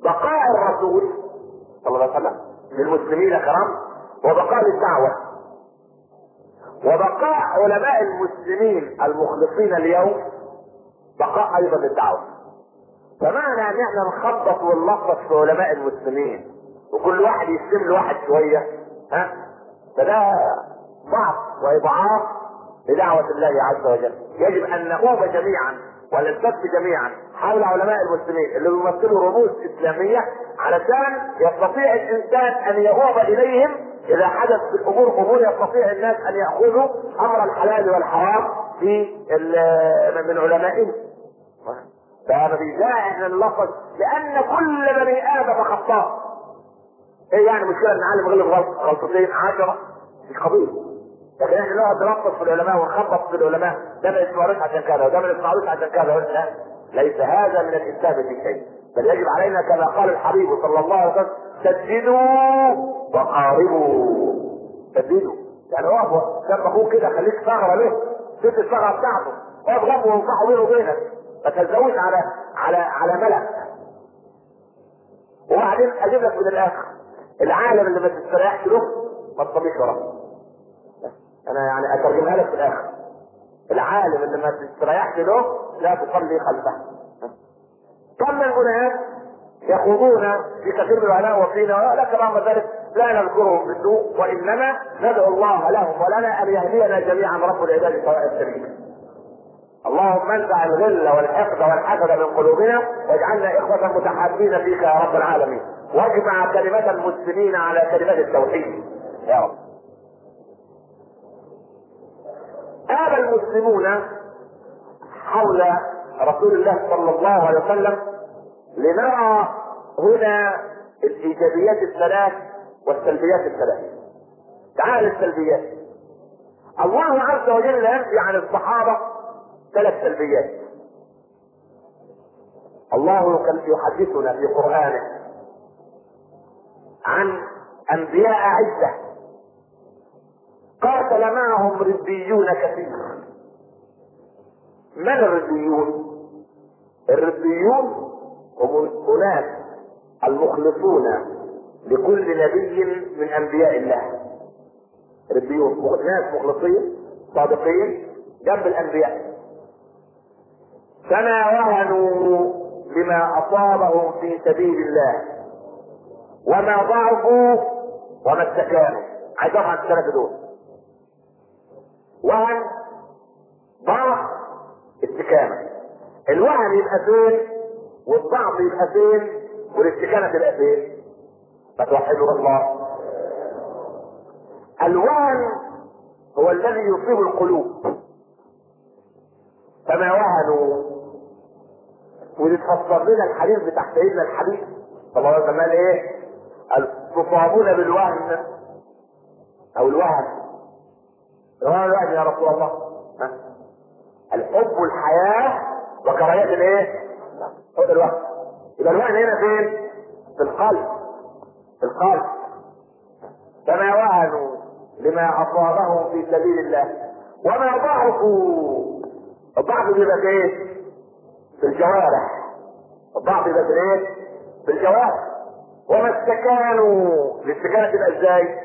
بقاء الرسول صلى الله عليه وسلم للمسلمين كرام وبقاء الدعوة. وبقاء علماء المسلمين المخلصين اليوم بقاء أيضا للدعوه فمعنى أن إحنا نخبط ونلخبط في علماء المسلمين وكل واحد يسلم لواحد شوية ها؟ فده ضعف وإضعاف لدعوة الله عز وجل. يجب أن نقوم جميعا ونلتف جميعا حول علماء المسلمين اللي بيمثلوا رموز إسلامية علشان يستطيع الإنسان أن يؤوب إليهم إذا حدث في الأمور امور يستطيع الناس أن يأخذوا أمر الحلال والحرام في من علمائهم. فهذا إحنا نلخص لأن كل بني آدم خطاء. إيه يعني مشكلة إن عالم غلط غلط غلطتين عشرة؟ مش قضيه لكن نقعد نلخص في العلماء ونخبط في العلماء ده ما يسمعوش عشان كذا وده ما يسمعوش عشان كذا لا ليس هذا من الإسلام في شيء بل يجب علينا كما قال الحبيب صلى الله عليه وسلم سددوا وقاربوا سددوا. يعني اقف جنب أخوك كده خليك ثغره له ست الثغره بتاعته. جنبه وانصحه بينه وبينك. ما تلزقوش على على على ملأ. وبعدين أجيب لك من الآخر. العالم اللي ما تستريحش له ما تصليش وراه. أنا يعني أترجمها لك في الآخر. العالم اللي ما تستريحش له لا تصلي خلفه. كم من أناس يخوضون في كثير من العلماء وفينا لكن رغم ذلك لا نذكرهم بالسوء وإنما ندعو الله لهم ولنا أن يهدينا جميعا رب العباد سواء السبيل. اللهم انزع الغل والحقد والحسد من قلوبنا واجعلنا إخوة متحابين فيك يا رب العالمين. واجمع كلمة المسلمين على كلمة التوحيد. يا رب. آب المسلمون حول رسول الله صلى الله عليه وسلم لنرى هنا الإيجابيات الثلاث والسلبيات الثلاث. تعال السلبيات الله عز وجل ينفي عن الصحابة ثلاث سلبيات. الله يحدثنا في قرآنه عن أنبياء عدة قاتل معهم ربيون كثير. من الربيون؟ الربيون هم الأناس المخلصون لكل نبي من أنبياء الله. ربيون ناس مخلصين صادقين جنب الأنبياء. فما وهنوا لما أصابهم في سبيل الله. وما ضعفوا وما استكانوا. عايز عن الثلاثه دول وهن ضعف استكانه الوهن يبقى فين؟ والضعف يبقى فين؟ والاستكانه تبقى فين؟ فتوحدوا الله الوهن هو الذي يصيب القلوب. فما وهنوا ويتفسر لنا الحديث بتاع سيدنا الحبيب صلى الله عليه وسلم قال إيه؟ تصابون بالوهن أو الوهن وما الوهن يا رسول الله؟ ها؟ الحب والحياة وكراهية الايه؟ ده الوهن يبقى الوهن هنا فين؟ في القلب في القلب فما وهنوا لما أصابهم في سبيل الله وما ضعفوا الضعف بيبقى في إيه؟ في الجوارح الضعف يبقى في إيه؟ في الجوارح وما استكانوا الاستكانة تبقى إزاي؟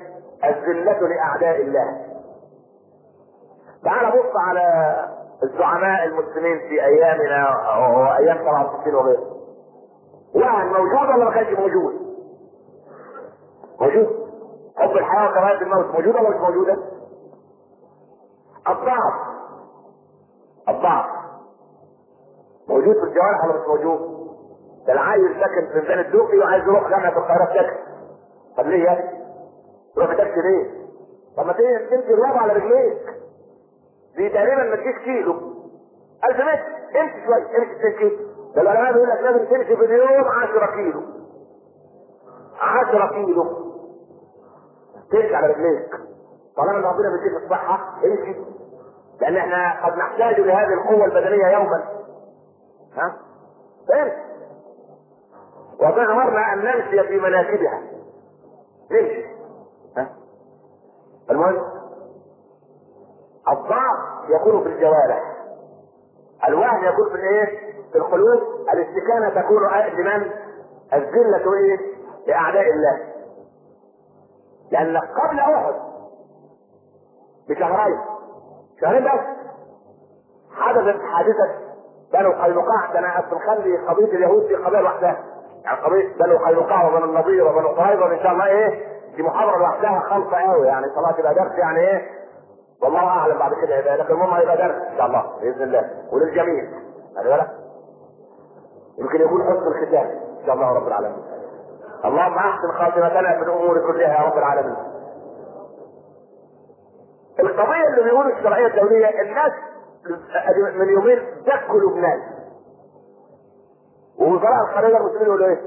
الذلة لأعداء الله تعال بص على الزعماء المسلمين في أيامنا وأيام 67 وغيره وهن موجود ولا ما كانش موجود؟ موجود حب الحياة وكراهيه الموت موجودة ولا مش موجودة؟ الضعف الضعف موجود في الجوارح ولا مش موجود؟ ده العيل ساكن في ميدان الدوقي وعايز يروح جامعة القاهرة بتاكسي طب ليه يا ابني؟ تروح بتاكسي ليه؟ طب ما تمشي الرابع على رجليك دي تقريبا ما تجيش كيلو. 1000 متر. امشي شوية امشي 2 كيلو ده العلماء بيقول لك لازم تمشي في اليوم 10 كيلو. 10 كيلو. تمشي على رجليك طالما ربنا بيديك الصحة امشي. لأن إحنا قد نحتاج لهذه القوة البدنية يوما. ها؟ فهمت وتأمرنا أن نمشي في مناكبها نمشي ها؟ المهم الضعف يكون في الجوارح. الوهن يكون في الايه؟ في القلوب. الاستكانة تكون لمن؟ الذلة إيه؟ لأعداء الله. لأن قبل أحد بشهرين شهرين بس حدثت حادثة بنو قينقاع كان اصل خلي قضية اليهود دي قضية لوحدها. يعني قضية بنو قينقاع وبنو النضير وبنو قريظة إن شاء الله إيه؟ دي محاضرة لوحدها خالصه قوي يعني صلاة تبقى درس يعني إيه؟ والله أعلم بعد كده يبقى لكن المهم هيبقى درس إن شاء الله بإذن الله. وللجميع. خلي بالك. يمكن يكون حسن الختام إن شاء الله رب العالمين. اللهم أحسن خاتمتنا في الأمور كلها يا رب العالمين. القضية اللي بيقولوا الشرعية الدولية الناس من يومين دكوا لبنان ووزراء الخارجيه المسلمين يقولوا إيه؟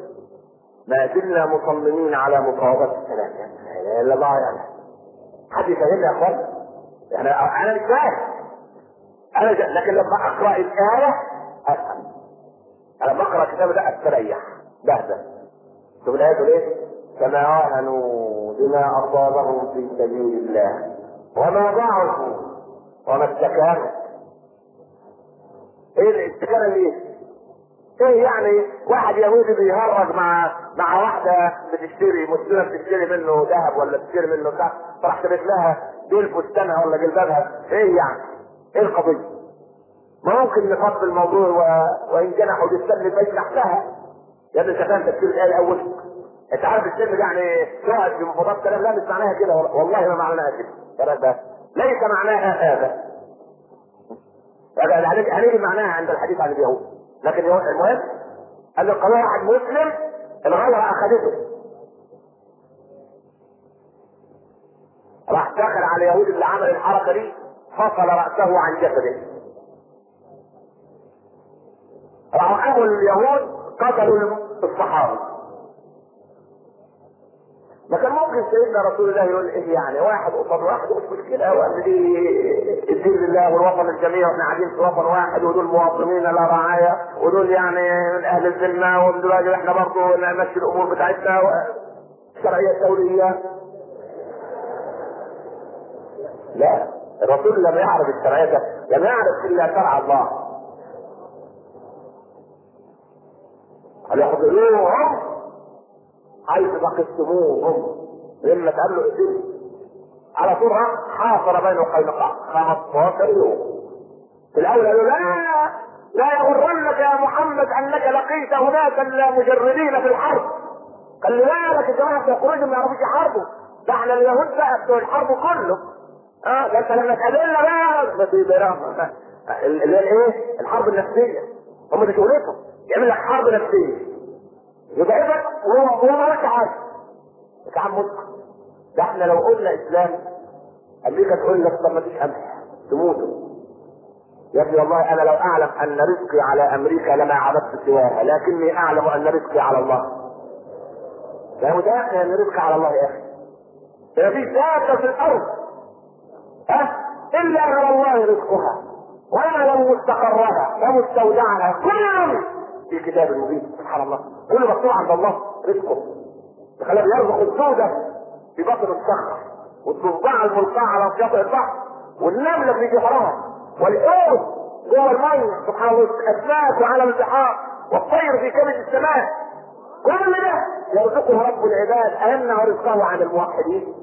ما زلنا مصممين على مفاوضات السلام. لا إله إلا الله يعني حد يفهمني يا أخوان. يعني أنا مش أنا جا... لكن لما أقرأ الآية أفهم. أنا بقرأ الكتاب ده استريح بهدى شوف الايه تقول إيه؟ كما وهنوا بما اصابهم في سبيل الله. وما ضعفوا وما استكانوا. إيه الاستكانه ليه؟ إيه يعني واحد يهودي بيهرج مع مع واحدة بتشتري مسلمه بتشتري منه ذهب ولا بتشتري منه كذا فراح تبت لها دول فستانها ولا جلبابها إيه يعني؟ إيه القضية؟ ممكن نفض الموضوع و... وان جنحوا للسلم فاجنح لها. يا ابني انت فاهم تفسير الايه الأول؟ أنت عارف السلم يعني في مفردات كلام؟ لا مش معناها كده. والله ما معناها كده. ليس معناها هذا. هنيجي معناها عند الحديث عن اليهود. لكن المهم قال له قال واحد مسلم الغلبة أخذته. راح دخل على اليهود اللي عمل الحركة دي فصل رأسه عن جسده. راحوا اليهود قتلوا الصحابة. ما كان ممكن سيدنا رسول الله يقول إيه يعني؟ واحد قصاد واحد مش مشكلة. دي الدين لله والوطن الجميع وإحنا قاعدين في وطن واحد ودول مواطنين لا رعاية ودول يعني من أهل الذمة ودول إحنا برضه نمشي الأمور بتاعتنا. الشرعيه الدوليه لا الرسول لم يعرف الشرعية لم يعرف إلا شرع الله. قال يحضروهم حيث فقدتموهم لما قال له على طول حاصر بين قينقاع 15 يوم في الأول قالوا لا لا يغرنك يا محمد انك لقيت هناك المجردين في الحرب قال لي بالك الجماعه قريش ما يعرفوش يحاربوا ده إحنا اليهود بقى بتوع الحرب كله آه ده انت لما تقابلنا بقى بس اللي هي إيه؟ الحرب النفسيه هم دي شغلتهم يعمل لك حرب نفسيه مالكش حاجة انت عم مسلم ده إحنا لو قلنا إسلام أمريكا تقول لك طب ما فيش قمح تموتوا يا ابني والله أنا لو أعلم أن رزقي على أمريكا لما عبدت سواها لكني أعلم أن رزقي على الله. لا متاكد أن رزقي على الله يا أخي. ما فيش دابه في الأرض. ها؟ إلا على الله رزقها. ويعلم مستقرها ومستودعها كل في كتاب مبين. سبحان الله. كل مكتوب عند الله رزقه. خلاه يرزق السودة في بطن الصخر والضفدع الملقاة على شاطئ البحر. والنملة في جحرها والحوت جوه المية سبحان الله. الأسماك على البحار. والطير في كبد السماء. كل ده يرزقه رب العباد. أيمنع رزقه عن الموحدين.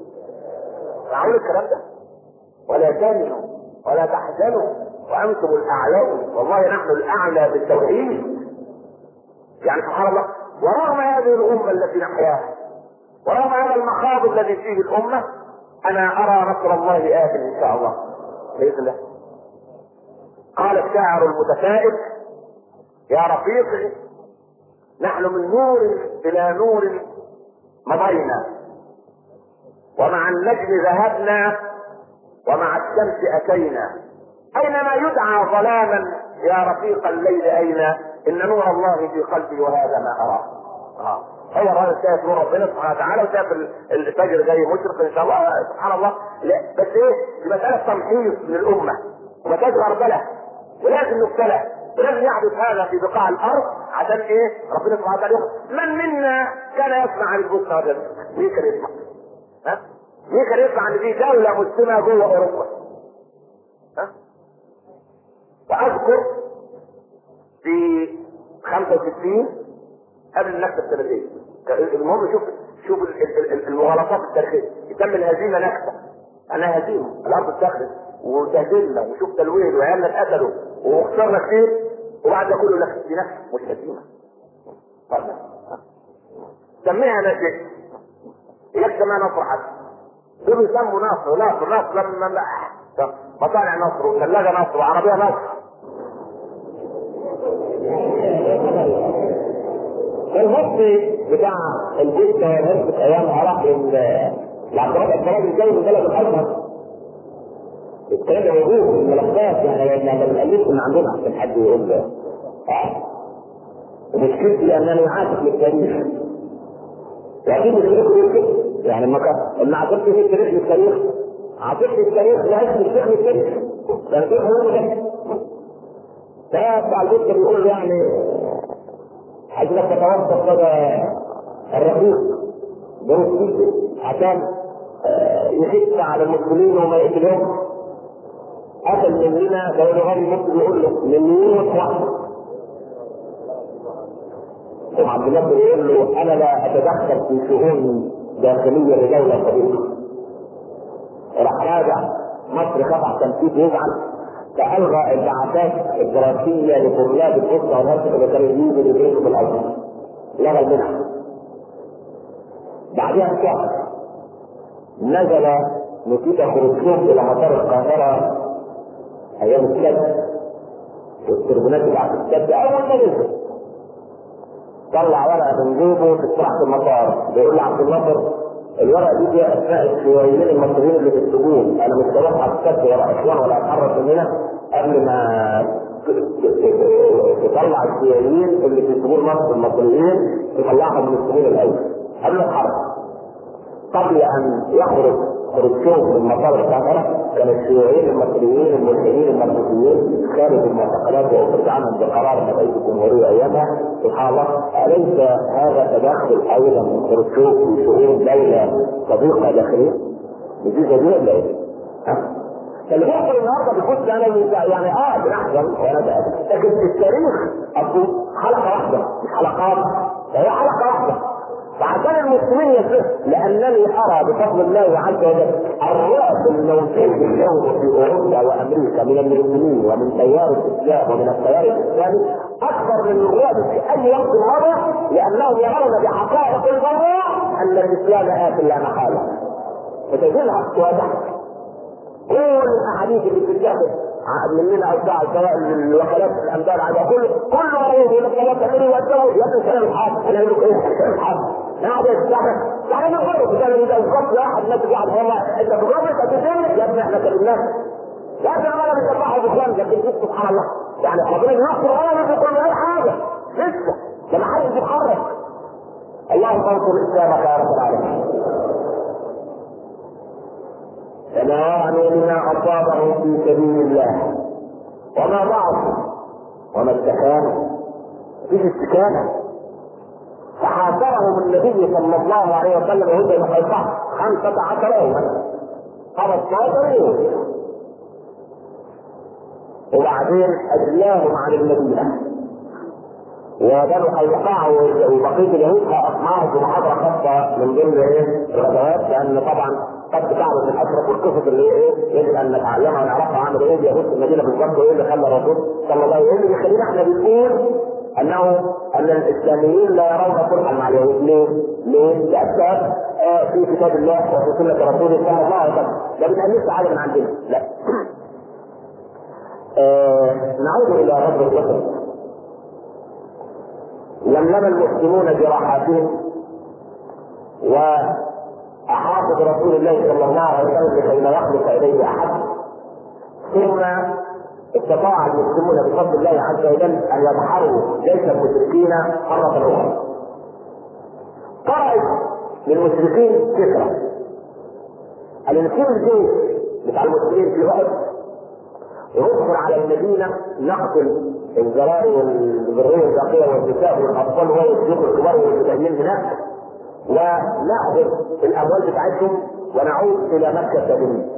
معقول الكلام ده؟ ولا تهنوا ولا تحزنوا. وأنتم الأعلون. والله نحن الأعلى بالتوحيد. يعني سبحان الله ورغم هذه الأمة التي نحياها ورغم هذا المخاض الذي فيه الأمة أنا أرى نصر الله ات إن شاء الله بإذن الله. قال الشاعر المتفائل يا رفيقي نحن من نور إلى نور مضينا ومع النجم ذهبنا ومع الشمس أتينا. أينما يدعى ظلاما يا رفيق الليل أين؟ إن نور الله في قلبي وهذا ما أراه آه. هو الراجل شايف نور ربنا سبحانه وتعالى وشايف الفجر جاي مشرق إن شاء الله سبحان الله لا بس إيه دي مسألة تمحيص للأمة ومساله غربله ولازم نبتلى ولازم يحدث هذا في بقاع الأرض عشان إيه ربنا سبحانه وتعالى من منا كان يسمع عن البوسنه والهرسك مين كان يسمع؟ ها؟ مين كان يسمع ان في دولة مسلمة جوه أوروبا؟ ها؟ وأذكر في 65 قبل النكسه السنتين المهم شوف شوف المغالطات التاريخية. يتم الهزيمة نكسه أنا هزيمة. الأرض اتخذت. وتهزمنا وشوف تلوين وعيالنا اتقتلوا وخسرنا كتير. وبعد كله لك دي نكسه مش هزيمه سميها نجد يكفي ما نصر حتى دول يسموا نصر. نصر. نصر. لما مصانع نصر. وثلاجة نصر. وعربية نصر. الهرس بتاع ايامها راح لعبد الرب الكلام الجاي من بلد الأزهر. الكلام ده موجود في الملفات يعني إحنا بنألفه من عندنا عشان حد يقول له ومشكلتي انني عاشق للتاريخ. واكيد التاريخ كده يعني لما كان لما عاصرت في التاريخ للتاريخ عاصرت التاريخ لعشت الشيخ للتاريخ ده الشيخ هو ده. فبتاع الجثة بيقول يعني عايزك تتوسط لدى الرقيق بروسيسي عشان يخف على المسلمين وما يقتلهم قتل مننا لو الغني مسلم يقول له من مين واحدة وعبد الله يقول له أنا لا أتدخل في شؤون داخلية لدولة صديقه راح راجع مصر خضع تنفيذ يزعل. فالغى البعثات الدراسيه لطلاب الاسره والهرسك اللي كانوا يجوا يدرسوا في الازهر لغى المنح بعدها بشهر نزل نتيجة خروجهم إلى مطار القاهرة أيام السبت. والتربونات بتاعت السبت. أول ما نزل. طلع ورقة من جيبه في المطار. بيقول لعبد الناصر الورقة دي فيها أسماء الشيوعيين المصريين اللي في السجون. أنا مش على السبت ولا أسوان ولا أتحرك من هنا قبل ما تطلع الشيوعيين اللي في سجون مصر المصريين تطلعهم من السجون الأول. قبل الحرب. قبل أن يخرج خروجهم من مطار القاهرة كان الشيوعيين المصريين الملحدين المركزيين خارج المعتقلات وأخرج عنهم بقرار رئيس الجمهورية أيامها سبحان الله أليس هذا تدخل أيضا من خروجهم في شؤون دولة صديقة داخلية؟ دي جديدة ولا؟ ها؟ اللي بيحصل النهارده بيكون أنا يعني آه بنحزن وأنا لكن في التاريخ أقول حلقة واحدة مش حلقات هي حلقة واحدة فعشان المسلمين يصح لأنني أرى بفضل الله عز وجل الرعب الموجود اليوم في أوروبا وأمريكا من المسلمين ومن تيار الإسلام ومن التيار الإسلامي اكبر من الرعب في أي وقت مضى لأنهم يرون بحقائق البراء أن الإسلام ات لا محاله فتجدها واضحه كل الاحاديث اللي بتتاخد مننا أو بتاع سواء الوكالات الانباء العاديه كل كل مريض يقول لك تعملوا وانتوا يا ابن كلام الحق أنا أقول لك إيه كلام الحق نقعد يعني يعني نقول كده إذا الخط واحد ناتج على والله أنت بتغلط هتتم يا ابني إحنا كلمناك يا ابني أنا بيصبحوا بكلام لكن شوف سبحان الله. يعني ربنا يغفر غلط اي حاجة. لسه لما حد بيتحرك. اللهم انصر إسلامك يا رب العالمين. فما لما اصابه في سبيل الله. وما ضعف. وما استكان فيش استكانة؟ فحاصرهم النبي صلى الله عليه وسلم بين قيصر خمسة عشر يوما. 15 يوم. وبعدين أجلاهم عن المدينة وبنو قينقاع وبقية اليهود أقنعهم بمحاضرة خاصة من ضمن إيه؟ الغزوات لأن طبعا قد تعرف من اشرف القصص اللي إيه؟ يجب أن نتعلمها ونعرفها عن إيه اليهود في المدينة بالظبط وإيه اللي خلى الرسول صلى الله عليه وسلم يخلينا إحنا بنقول أنه أن الإسلاميين لا يرون صلحا مع اليهود ليه؟ ليه؟ لاسباب آه في كتاب الله وفي سنة رسوله صلى الله عليه وسلم. ده بنألفش حاجة من عندنا لا. آه نعود إلى رب الوطن. لملم المسلمون جراحاتهم و احاط برسول الله صلى الله عليه وسلم لكي لا يخلق إليه أحد. ثم استطاع المسلمون بفضل الله عز وجل أن يدحروا جيش المشركين مره أخرى طرأت للمشركين فكرة ان يكون الجيش بتاع المسلمين في احد يدخل على المدينة نقتل الزرائر والذريه الباقية والنساء والأطفال والشيوخ الكبار والمتدينين هناك ونأخذ الأموال بتاعتهم ونعود إلى مكة سالمين.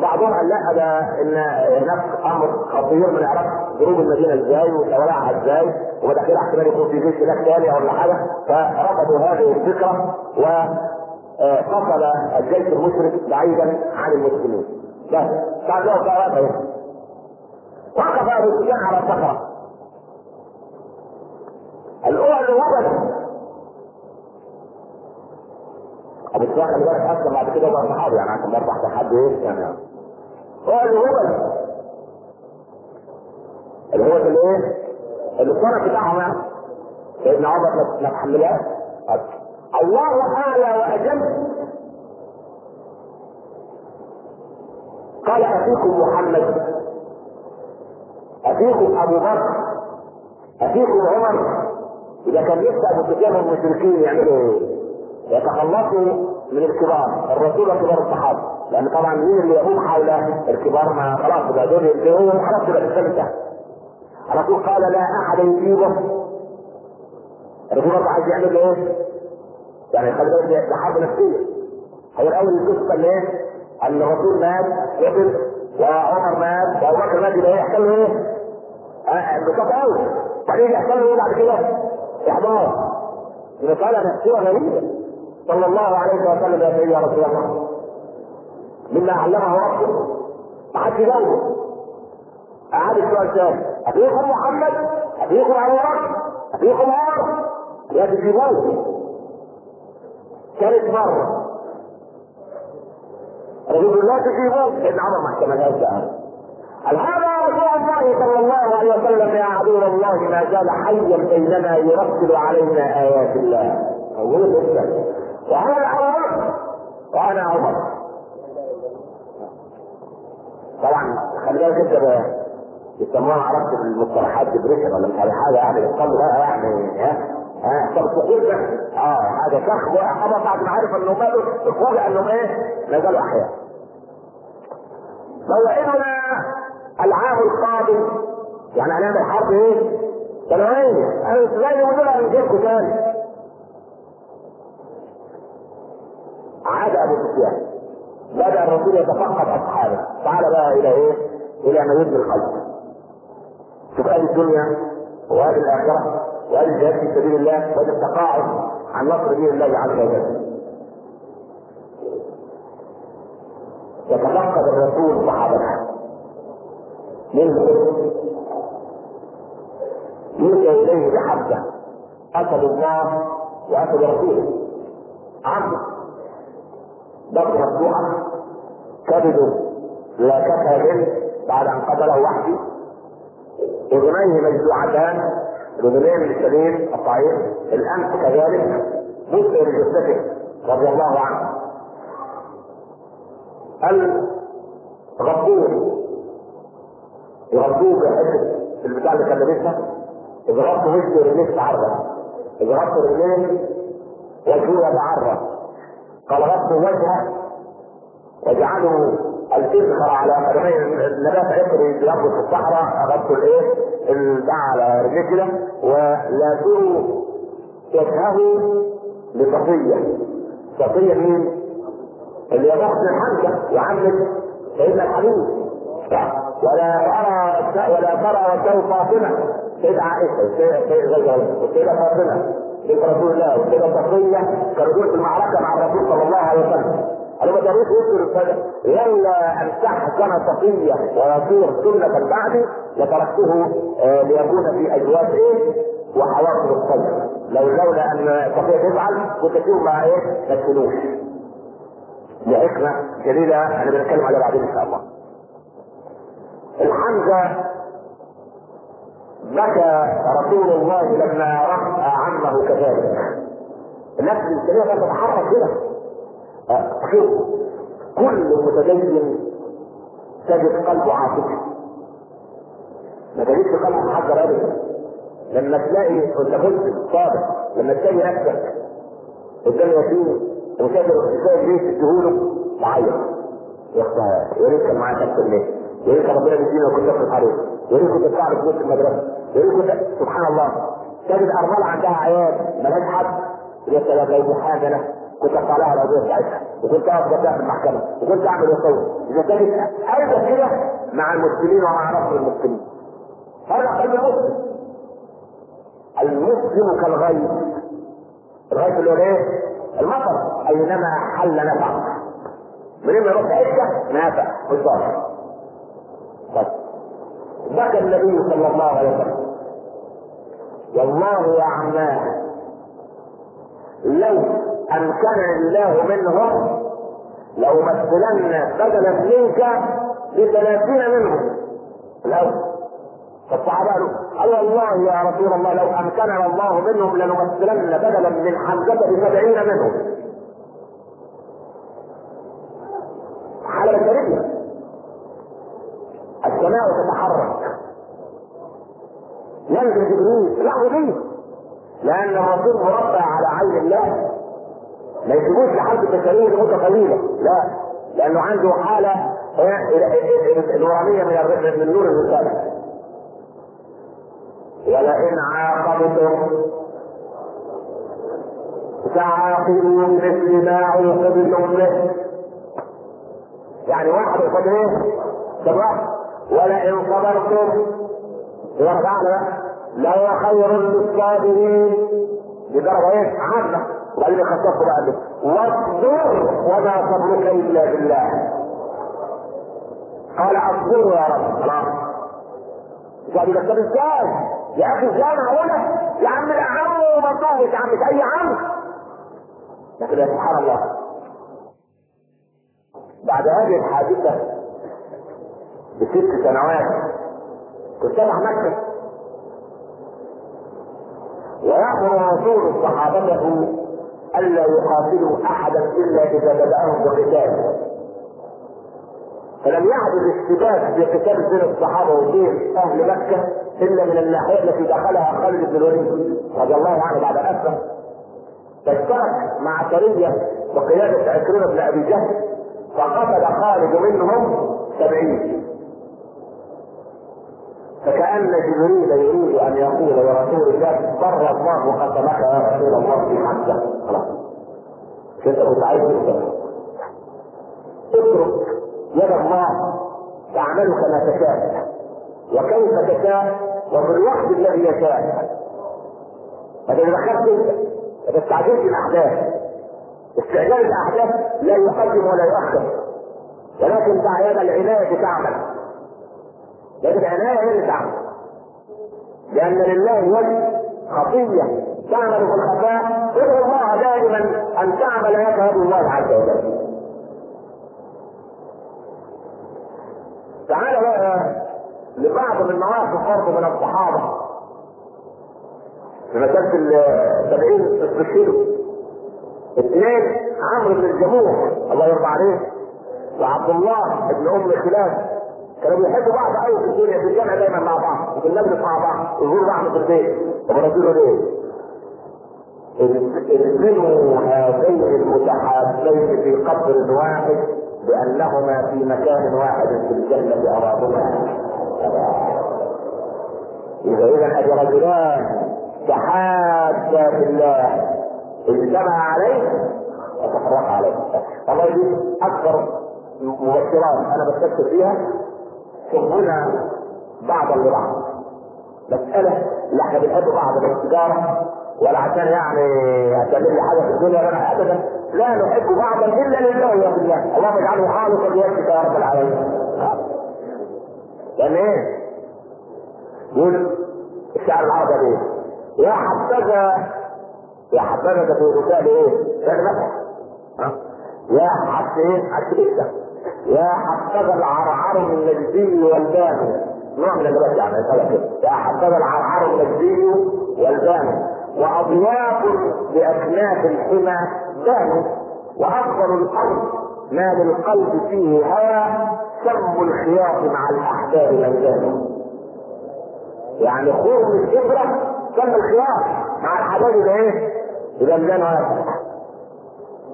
بعضهم قال لا ده إن هناك أمر خطير ما نعرفش ضروب المدينة إزاي وشوارعها إزاي ومداخلها احتمال يكون في جيش هناك ثاني ولا حاجة فرفضوا هذه الفكرة وفصل الجيش المشرك بعيدا عن المسلمين. بس بعد ذلك وقف أبو سفيان على صخره. الاولى وقف سفيان خلي بالك أصلا بعد كده بقى صحابي يعني عشان برضه احسن حد إيه يعني هو اللي هو اللي الصنع بتاعهم يعني. سيدنا عمر ما تحملهاش الله اعلى وأجل. قال افيكم محمد. افيكم أبو بكر. افيكم عمر. إذا كان لسه أبو سفيان والمشركين يعملوا إيه؟ يتخلصوا من الكبار. الرسول وكبار الصحابة. لأن طبعا مين اللي يقوم حول الكبار؟ ما خلاص بقى دول ينتهوا خلاص يبقى الاسلام انتهى الرسول قال لا أحد يجيبه. الرسول عايز يعمل إيه؟ يعني خلي بالك ده حرب نفسية. هو الأول القصة اللي إيه؟ أن الرسول مات وقتل وعمر مات وأبو بكر مات يبقى يحصل له إيه؟ انبساط قوي بعدين يحصل له إيه بعد كده؟ احباط مسألة نفسية غريبة صلى الله عليه وسلم يا سيدي يا رسول الله. مما علمه ربه. حدش يجاوبه أعاد السؤال ثاني أبيكم محمد؟ أبيكم أبو بكر؟ أبيكم عمر؟ يا تجيبوه ثالث مرة رجل لا تجيبوه سيدنا عمر احتملهاش بقى قال هذا رسول الله صلى الله عليه وسلم يا عدو الله ما زال حيا بيننا يرتل علينا آيات الله؟ موجود لسه وهذا عمر وأنا عمر طبعا خلي بالك انت يسموها عرفت المصطلحات ديبريشن ولا مش حاجة يعني القلب بقى يعني ها ها طب تقول ده آه هذا شخص خبط بعد ما عرف انه ماتوا تقول انهم إيه ما زالوا احياء موعدنا العام القادم يعني هنعمل حرب إيه؟ سنوية أنا إزاي نقول لها نجيبكم تاني عاد أبو سفيان. بدا الرسول يتفقد أصحابه. تعال بقى إلى إيه؟ إلى يبني القلب شوف هذه الدنيا وهذه الآخرة وهذه الجهاد في سبيل الله وهذا التقاعد عن نصر دين الله عز وجل. يتفقد الرسول صحابته. منهم يلقى إليه بحبة. اسد الله واسد رسوله عبد ضرب مفتوحه كبده لا كفى منه بعد أن قتله وحدي أذنيه مجزوعتان الاذنين للسليم الطعيم. الانف كذلك مسلم جثته رضي الله عنه. الغفور يغطوه بحته البتاع اللي كان لابسها يغطوا وشه ورجليه تعرض يغطوا رجليه وجهه يتعرض قال غطوا وجهه. واجعلوا الإذخر على قدمي النبات عطري بياخد في الصحراء. غطوا الايه؟ البتاع على رجليه كده ولازموا وجهه لصفية. صفية مين؟ اللي يضخ من حمزة. وعمة سيدنا الحبيب. ولا ترى ولا ترى وجه فاطمة. سيدة عائشة. سيدة فاطمة. رسول الله وسيدة صفية كانوا في المعركة مع الرسول صلى الله عليه وسلم. قالوا ما تاريخ يذكر لولا ان تحزن صفية ويصير سنة بعدي لتركته آه ليكون في أجواء إيه؟ وحواصل الصدر لو لولا أن صفية تفعل كنت فيهم مع إيه؟ ما تشيلوش لحكمة جليلة إحنا بنتكلم عليها بعدين إن شاء الله. الحمزة بكى رسول الله لما رأى عمه كذلك. النفس الإنسانية تتحرك كده شوف كل متدين تجد قلبه عاطفي ما تجدش قلبه محجر ابدا. لما تلاقي وانت مسلم صادق لما تلاقي نفسك قدام يتيم وشايف شايف ليه تديهوله تعيط. يا أختي يا ريت كان معاك أكتر ليه يا ريت ربنا بيدينا وكنت تصرف عليه يا ريت كنت بتعرف في المدرسة. كنت سبحان الله تجد ارمله عندها عيال ملهاش حد يا سلام لو حاجة كنت ارفع لها القضية بتاعتها وكنت اقف قدام المحكمة. وكنت أعمل وأسوي. إذا كانت أيضا كده مع المسلمين ومع نصر المسلمين. هذا قلب المسلم. المسلم كالغيث. الغيث اللي هو إيه؟ المطر. أينما حل نفع منين ما يروح حتة نافع. بالظاهر بس بكى النبي صلى الله عليه وسلم. والله يا عماه لو امكنني الله منهم لو مثلن بدلا منك بثلاثين منهم. الأول فالصحابة قالوا قال والله يا رسول الله لو امكننا الله منهم لنمثلن بدلا من حمزة بسبعين منهم. حاله بشريه السماء تتحرك. ينزل جبريل. لا به لأن الرسول مربى على عين الله. ما يسيبوش لحد البشريه لمدة طويله لا لأنه عنده حالة نورانيه من من نور الرساله ولئن عاقبتم فعاقبوا بمثل ما عوقبتم به. يعني واحد يقول إيه؟ ولئن صبرتم. يرجع له لهو خير للصابرين. بدرجه إيه؟ عامة وبعدين يخصصوا بقى ده واصبر وما صبرك إلا بالله. قال اصبروا يا رب. خلاص. قال لك طب إزاي؟ يا أخي إزاي معقولة؟ يا عم العم ومطاهي. يا عم اي عم؟ لكن يا سبحان الله. بعد هذه الحادثة بست سنوات تفتح مكة. ويأمر رسول صحابته ألا يقاتلوا أحدا إلا إذا بدأهم بقتال فلم يعد الاشتباك في قتال بين الصحابة وبين أهل مكة إلا من الناحية التي دخلها خالد بن الوليد رضي الله عنه بعد أسلم فاشترك مع سرية بقيادة عكرمة بن أبي جهل فقتل خالد منهم سبعين. فكأن جبريل يريد أن يقول لرسول الله بر الله قسمك يا رسول الله في حقك خلاص. كنت كنت عايز اترك يد الله تعمل كما تشاء. وكيف تشاء؟ وفي الوقت الذي يشاء. فإذا دخلت انت ما تستعجلش الأحداث. استعجال الأحداث لا يقدم ولا يؤخر. ولكن دع يد العناية تعمل يد العنايه هي اللي تعمل لأن لله وجه خطية تعمل في الخفاء ادعو الله دائما أن تعمل لك يد الله عز وجل. تعال بقى لبعض من مواقف برضه من الصحابة. في مسألة السبعين استشهدوا اثنين عمرو بن الجموح الله يرضى عليه وعبد الله بن أم خلاف كانوا بيحبوا بعض قوي في الدنيا في الجامعة دايما مع بعض وفي المجلس مع بعض ويزوروا بعض في البيت. طب رسول ليه؟ ادمنوا هذين المتحابين في قبر واحد بانهما في مكان واحد في الجنة ارادهما إذا اذا ادي رجلان تحابا في الله اجتمع عليه وتفرق عليه. والله دي أكثر مبشرات أنا بستكتب فيها. شغلنا بعضا لبعض مسألة لا إحنا بنحب بعض بالتجارة ولا عشان يعني هتعمل لي حاجة في الدنيا ولا ابدا لا نحب بعضا إلا لله يا بالله اللهم اجعله خالصا لوجهك يا رب العالمين لأن إيه؟ يقول الشعر العربي إيه؟ يا حبذا يا حبذا في رسالة إيه؟ رسالة مسح يا حب إيه؟ حب يا حبذا العرعر النجدي والباني من الرد يعني كده. يا حبذا العرعر النجدي والباني وأضياف باكناف الحمى بانوا وافضل الأرض ما للقلب فيه هوى سم الخياط مع الأحباب ميدانه يعني خور من الإبرة سم الخياط مع الحبايب إيه؟ يبقى ميزان واحد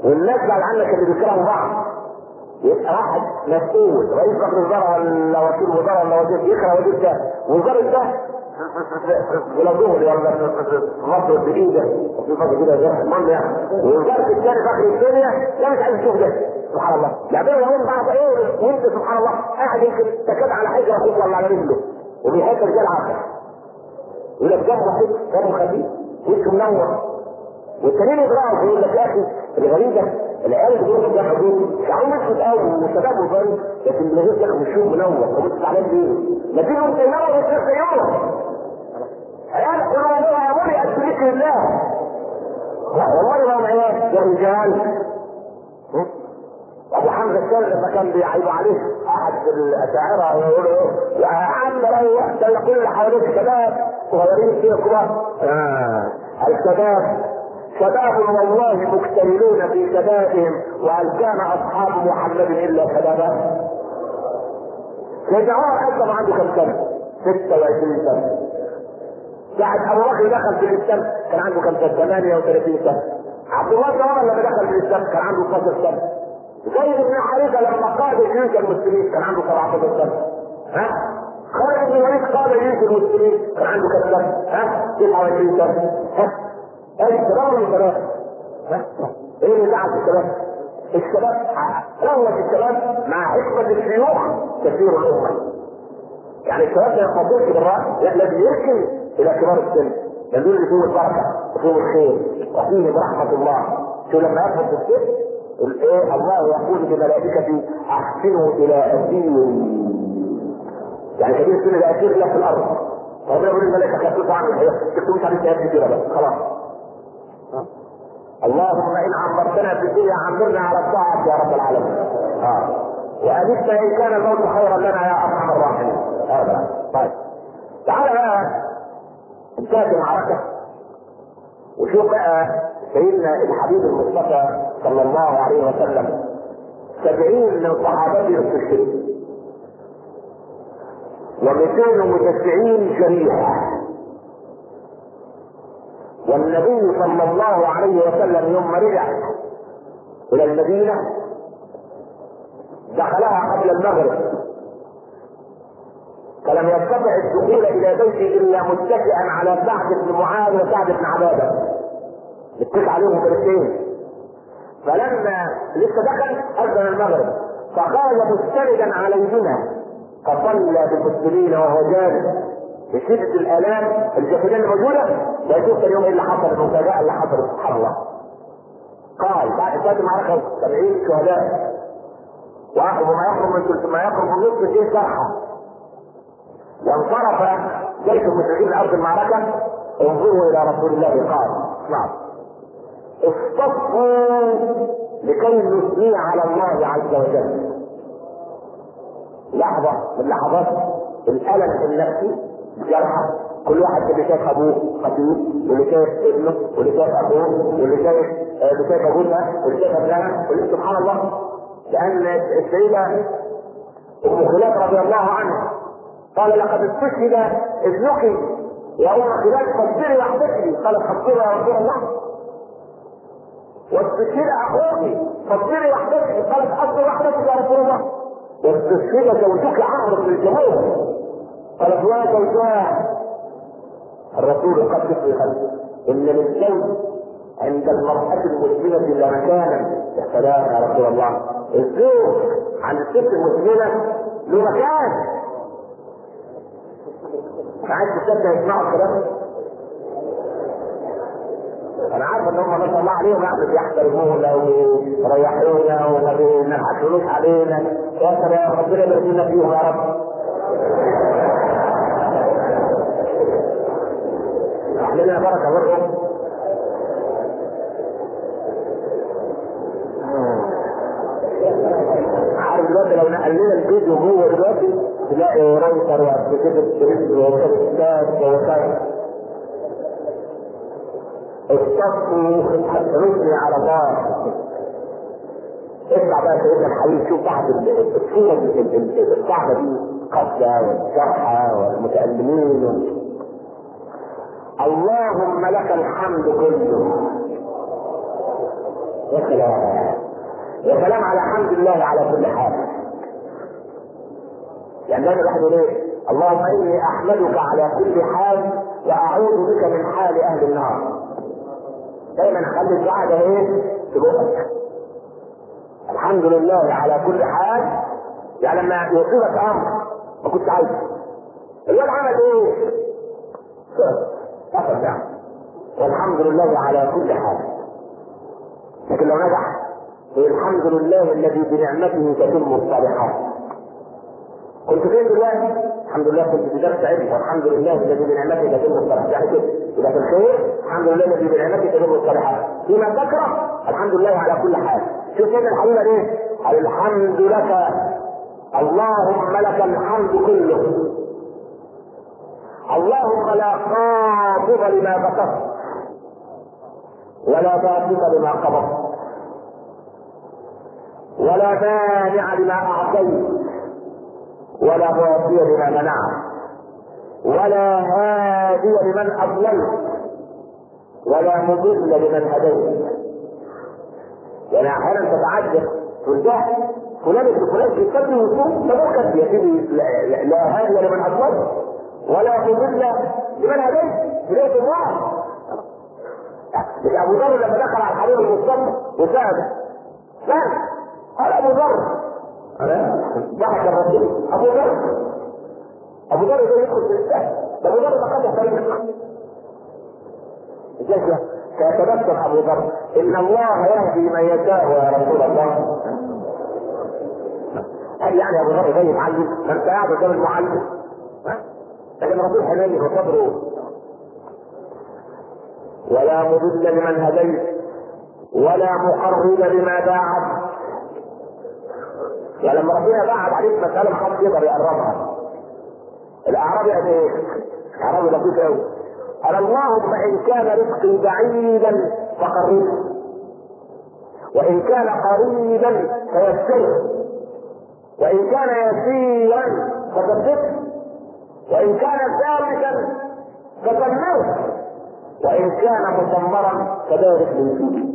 والناس بعد عنك اللي بيكرهوا بعض. يبقى واحد مسؤول. رئيس مجلس الوزراء ولا وكيل وزراء ولا وزير يكره وزير ده. وزارة ده ولا ظهري ولا مصر الجديدة وفي مصر كده زي المهم يعني. ووزارة الثاني فخر الدنيا لا مش عايز يشوف ده. سبحان الله. يعملوا يومين بعض إيه وأنت سبحان الله قاعد يمكن تكاد على حجر أخوك ولا على رجله. وبيحب رجال عاقل. يقول لك جنبه حب جنبه خفيف وشه منور. والتانيين يقرأوا يقول لك يا أخي الغريب ده العيال حدود شعرهم اسود قوي وشباب وفن لكن من غير كده وشهم منور انت زعلان ليه؟ ما تيجي انت منور وتصير زيهم عيال قلوبها يا بني اشرك لله والله ما هم عيال يا رجال. أبو حمزة الشاذلي لما كان بيعيب عليه احد الأشاعرة ويقول إيه يا عم روح ده كل اللي حواليك شباب صغيرين كبار آه. الشباب شباب والله مكتملون في شبابهم وهل كان أصحاب محمد إلا شبابا عمر اسلم عنده كم سنة؟ 26 سنة. ساعة أبو بكر دخل في الإسلام كان عنده كم سنة؟ 38 سنة. عبد الله بن عمر لما دخل في الإسلام كان عنده 12 سنة. زيد بن حارثة لما قاد جيوش المسلمين كان عنده 17 سنة. ها؟ خالد بن الوليد قاد جيوش المسلمين كان عنده كم سنة؟ ها؟ 29 سنة. ها؟ ولا البنات؟ إيه اللي زعل الشباب؟ الشباب قوة الشباب مع حكمة الشيوخ كثير الأمة. يعني الشباب ما يقضيش بالرأي لا لازم يركن إلى كبار السن. دول اللي فيهم البركة وفيهم الخير وفيهم رحمة الله. شو لما يفهم في السن الايه الله يقول لملائكته أحسنوا إلى اسيري يعني كبير السن ده اسير له في الأرض ربنا يقول للملائكة خففوا عنه الحياة تكتبوش عليه كتيره بس خلاص اللهم إن عمرتنا في الدنيا عمرنا على الطاعة يا رب العالمين. آه. وأجبت إن كان الموت خيرا لنا يا أرحم الراحمين. هذا طيب. تعال بقى. انتهت المعركة وشوف بقى سيدنا الحبيب المصطفى صلى الله عليه وسلم. سبعين من صحابته استشهدوا ومئتين وتسعين جريحة والنبي صلى الله عليه وسلم يوم رجع إلى المدينة دخلها قبل المغرب. فلم يستطع الدخول إلى بيته إلا متكئا على سعد بن معاذ وسعد بن عبادة. اتفق عليهم برسين فلما لسه دخل أذن المغرب. فقال مستندا عليهما فصلى بالمسلمين وهو جالس. بشدة الآلام الجسدية الموجودة ويشوف اليوم إيه اللي حصل المفاجأة اللي حصلت سبحان الله. قال بعد انتهت المعركة 70 شهداء. وما يقرب من ما يقرب من نصف جيش جرحى وانصرف جيش المشركين من أرض المعركة انظروا إلى رسول الله قال نعم. اصطفوا لكي نثني على الله عز وجل. لحظة من لحظات الألم النفسي جرحى كل واحد اللي شايف أبوه خطيب واللي شايف ابنه واللي شايف ابوه واللي شايف اللي شايف ابوها واللي شايف ابنها واللي سبحان الله. لأن السيدة أم خلاف رضي الله عنها قال لقد استشهد ابنك يا أم خلاف فاصبري واحتسبي قالت فاصبري يا رسول الله. واستشهد أخوك فاصبري واحتسبي قالت أصبر واحتسبي يا رسول الله. واستشهد زوجك عمرو بن الجمهور قالت يا زوجاه الرسول قد في خلفه إن للزوج عند المرأة المسلمة لمكانا يا سلام يا رسول الله. الزوج عند الست المسلمة له مكان عايز تصدق يسمعوا الكلام أنا عارف إن هم ما شاء الله عليهم يعني بيحترمونا ويريحونا وما بينحكموش علينا. يا سلام ربنا يبارك فيهم يا رب. احلنا بركه برضه عارف دلوقتي لو نقلنا الفيديو جوه دلوقتي تلاقي راوتر وابلكيشن ستريس وكتاب وكتاب اتصلوا حسنوني على الله اسمع بقى سيدنا الحبيب شوف بعض الصورة الصعبة دي قتلى والجرحى والمتألمين اللهم لك الحمد كله. يا سلام. يا سلام على حمد الله على كل حال. يعني دايما الواحد يقول إيه؟ اللهم إني أحمدك على كل حال وأعوذ بك من حال أهل النار. دايما خلي الدعاء ده إيه؟ في بقك. الحمد لله على كل حال. يعني لما يصيبك أمر ما كنت عايزه. الواد عمل إيه؟ يعني والحمد لله على كل حال. لكن لو نجح الحمد لله الذي بنعمته تتم الصالحات. كنت فين دلوقتي؟ الحمد لله كنت في درس علم والحمد لله الذي بنعمته تتم الصالحات. يعني كده يبقى في الخير الحمد لله الذي بنعمته تتم الصالحات. فيما تكره الحمد لله على كل حال. شوف سيدنا الحبيب إيه؟ الحمد لك. اللهم لك الحمد كله. اللهم لا قابض لما بسطت ولا باسط لما قبضت ولا مانع لما اعطيت ولا معطي لما منعت ولا هادي لمن اضللت ولا مضل لمن هديت يعني أحيانا تتعجب ده فلان ابن فلان بيصلي ويصوم ده ممكن يا سيدي لا هادي لمن اضللت ولا مضل لمن هديت هدايه الله. مش أبو ذر لما دخل على الحبيب المصطفى وسال سال قال أبو ذر. ضحك الرسول. أبو ذر. أبو ذر يدخل في الإسلام. أبو ذر ما قد طريق فيتبسم أبو ذر. إن الله يهدي من يشاء يا رسول الله قال يعني أبو ذر زي معلم؟ ما انت قاعد قدام المعلم؟ لكن الرسول حنين وصبره ولا مضل لمن هديت ولا مقرب لما باعت. يعني لما ربنا بعد عليك مسألة محدش يقدر يقربها الأعرابي قال إيه؟ أعرابي لطيف أوي. قال اللهم إن كان رزقي بعيدا فقربه وإن كان قريبا فيسره. وإن كان يسيرا فثبته وإن كان ثابتا فدمره وإن كان مدمرا لي فيه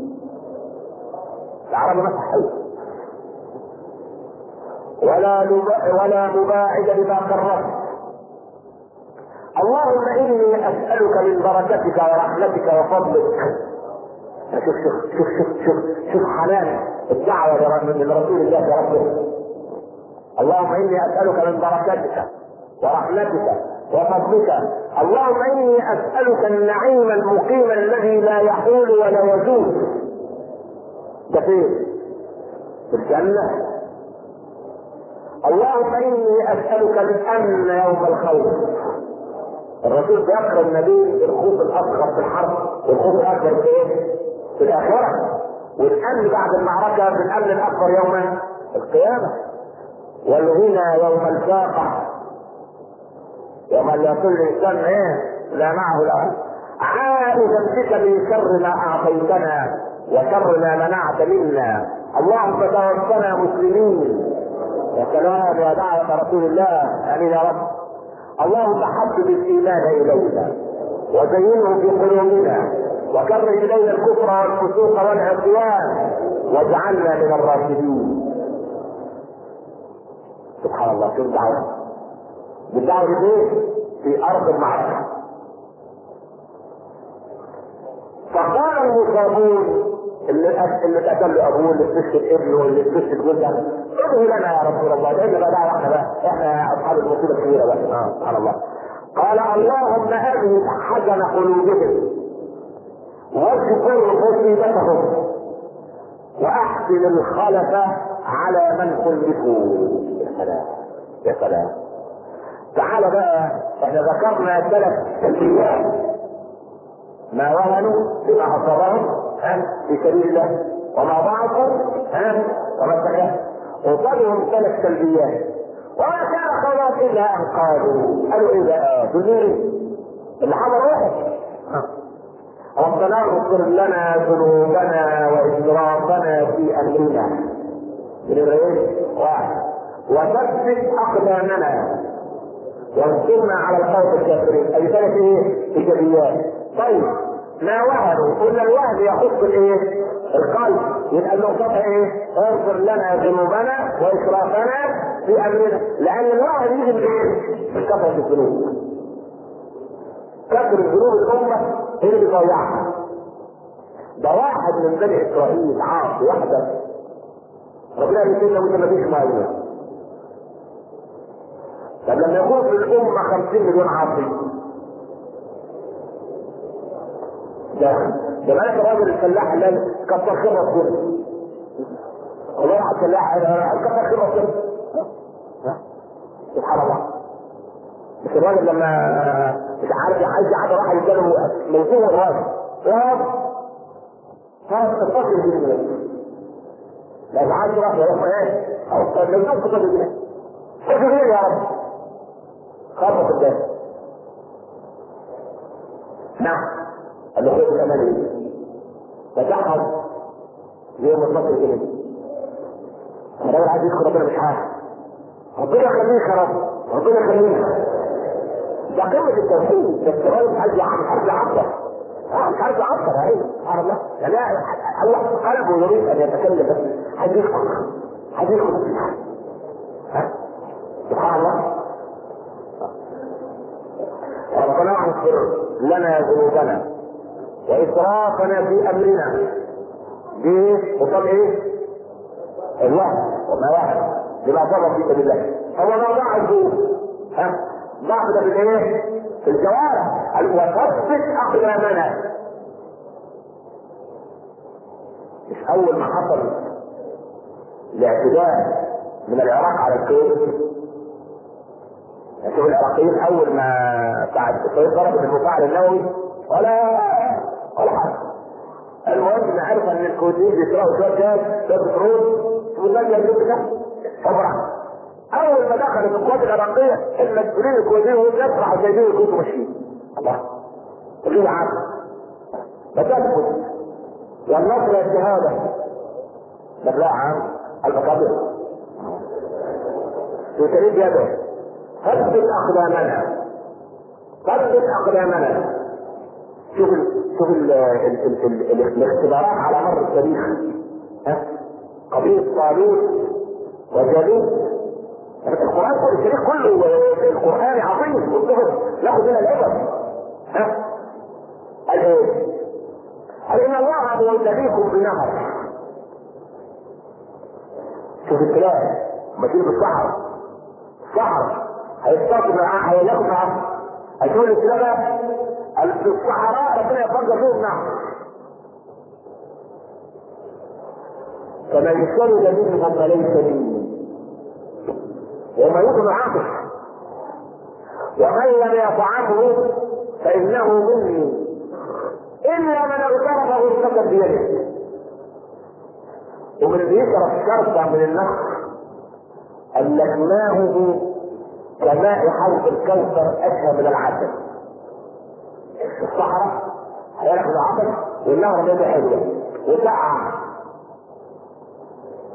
العرب مسح ولا ولا مباعد لما قررت اللهم إني أسألك من بركتك ورحمتك وفضلك. شوف شوف شوف شوف شوف شوف حنان الدعوة من رسول الله يا رب اللهم إني أسألك من بركتك ورحمتك وفضلك. اللهم إني أسألك النعيم المقيم الذي لا يحول ولا يزول. فين؟ في الجنة. اللهم إني أسألك الأمن يوم الخوف الرسول ذكر النبي بالخوف الأصغر في الحرب والخوف الأكبر في إيه؟ في الآخرة. والأمن بعد المعركة بالأمن الأكبر يوم القيامة. والغنى يوم الفاقة. لا كل إنسان إيه؟ لا معه الأهل عائدا بك من شر ما أعطيتنا وشر ما منعت منا. اللهم توفنا مسلمين. يا سلام يا دعوة رسول الله. آمين يا رب. اللهم حبب الإيمان إلينا. وزينه في قلوبنا. وكره إلينا الكفر والفسوق والعصيان. واجعلنا من الراشدين. سبحان الله شوف دعوة. بالدعوه دي في أرض المعركة. فقال المصابون اللي اللي اتقتل له أبوه اللي اتمسك ابنه اللي اتمسك جوزها ادعوا لنا يا رسول الله. لأن بقى دعوه إحنا بقى إحنا أصحاب المصيبة الكبيرة بقى. آه سبحان الله. قال اللهم اذهب حزن قلوبهم واذكر مصيبتهم وأحسن الخلف على من خلفوا. يا سلام. يا سلام. تعال بقى إحنا ذكرنا ثلاث سلبيات ما وهنوا بما اصابهم في سبيل الله. وما ضعفوا وما استحيا وصلهم ثلاث سلبيات. وما كان خلاص إلا أن قالوا. قالوا إيه بقى؟ دنيري اللي حضر واحد. ربنا اغفر لنا ذنوبنا وإسرافنا في أمرنا. من؟ واحد. وثبت أقدامنا. وانصرنا على القوم الكافرين. أي ثلاث إيه؟ ايجابيات طيب ما وهنوا؟ قلنا الوهن يخص الإيه؟ القلب. يبقى النقطة إيه؟ اغفر لنا ذنوبنا وإسرافنا في أمرنا. لأن الوهن يجي إيه؟ من كثرة الذنوب كثر الذنوب الأمة هي اللي بتضيعها ده واحد من بني إسرائيل عاصي واحدة. ربنا يقول له انت مفيش ميه طب لما يكون في الأمة 50 مليون عاصي. ده ده مالك الراجل الفلاح اللي كتر خير ربنا والله على الفلاح كتر خير ربنا سبحان الله. مش الراجل لما مش عارف عايز يعدي واحد يداله موضوع الراجل. يا رب هذا الفضل جدا لو عايز راح يروح إيه؟ لو يوم فضل جدا فضل يا رب؟ خاطر الدم نعم. الامانه فتحت زي ما تفكر كده. الراجل عايز يدخل ربنا مش عارف ربنا يخليك يا رب. ربنا يخليك. ده قمة التوحيد. بس الراجل عايز عايز يعبر. آه مش عارف يعبر. اهي سبحان الله. يعني الله قلبه يريد أن يتكلم بس. عايز يدخل. عايز يدخل. سبحان الله. ربنا اغفر لنا ذنوبنا وإسرافنا في أمرنا. دي قصاد إيه؟ الوهم وما وهم بما ضر في سبيل الله. هو ما ضعف ها؟ ضعف ده بالايه؟ في الجوارح وثبت أقدامنا. مش أول ما حصل الاعتداء من العراق على الكويت. شوف العراقيين أول ما بعد ضربت المفاعل النووي ولا ولا حاجة المهم عرف أن الكويتيين بيسرقوا شوية جاز شوية بترول يجيب ده عمره أول ما دخلت القوات العراقية المسؤولين الكويتيين وهم يسرعوا سايبين الكويت وماشيين. الله كله عارف فتثبت يا النصر يا الشهاده لا عام. المقابل. في سبيل يده ثبت أقدامنا. ثبت أقدامنا. شوف شوف ال ال ال ال ال الاختبارات على مر التاريخ. قضيه طالوت وجالوت القرآن كله التاريخ كله القرآن عظيم والكفر ناخذ منها العبر ها؟ قال إيه؟ قال ان الله مولديكم بنهر. شوف الكلام. ماشيين في الصحراء. الصحراء هيستقبل معاه هيلاقوا معاه الكلام في الصحراء ربنا يفجر فيهم نهر فمن شرب منه فليس مني وما يكون عاطف ومن لم يطعمه فإنه مني. إلا من اغترف غرفه بيده. ومن اللي يشرب شربة من النهر قال كماء حوض الكوثر اشهى من العسل الصحراء هياخد العسل والنهر ميته حلوة وسقع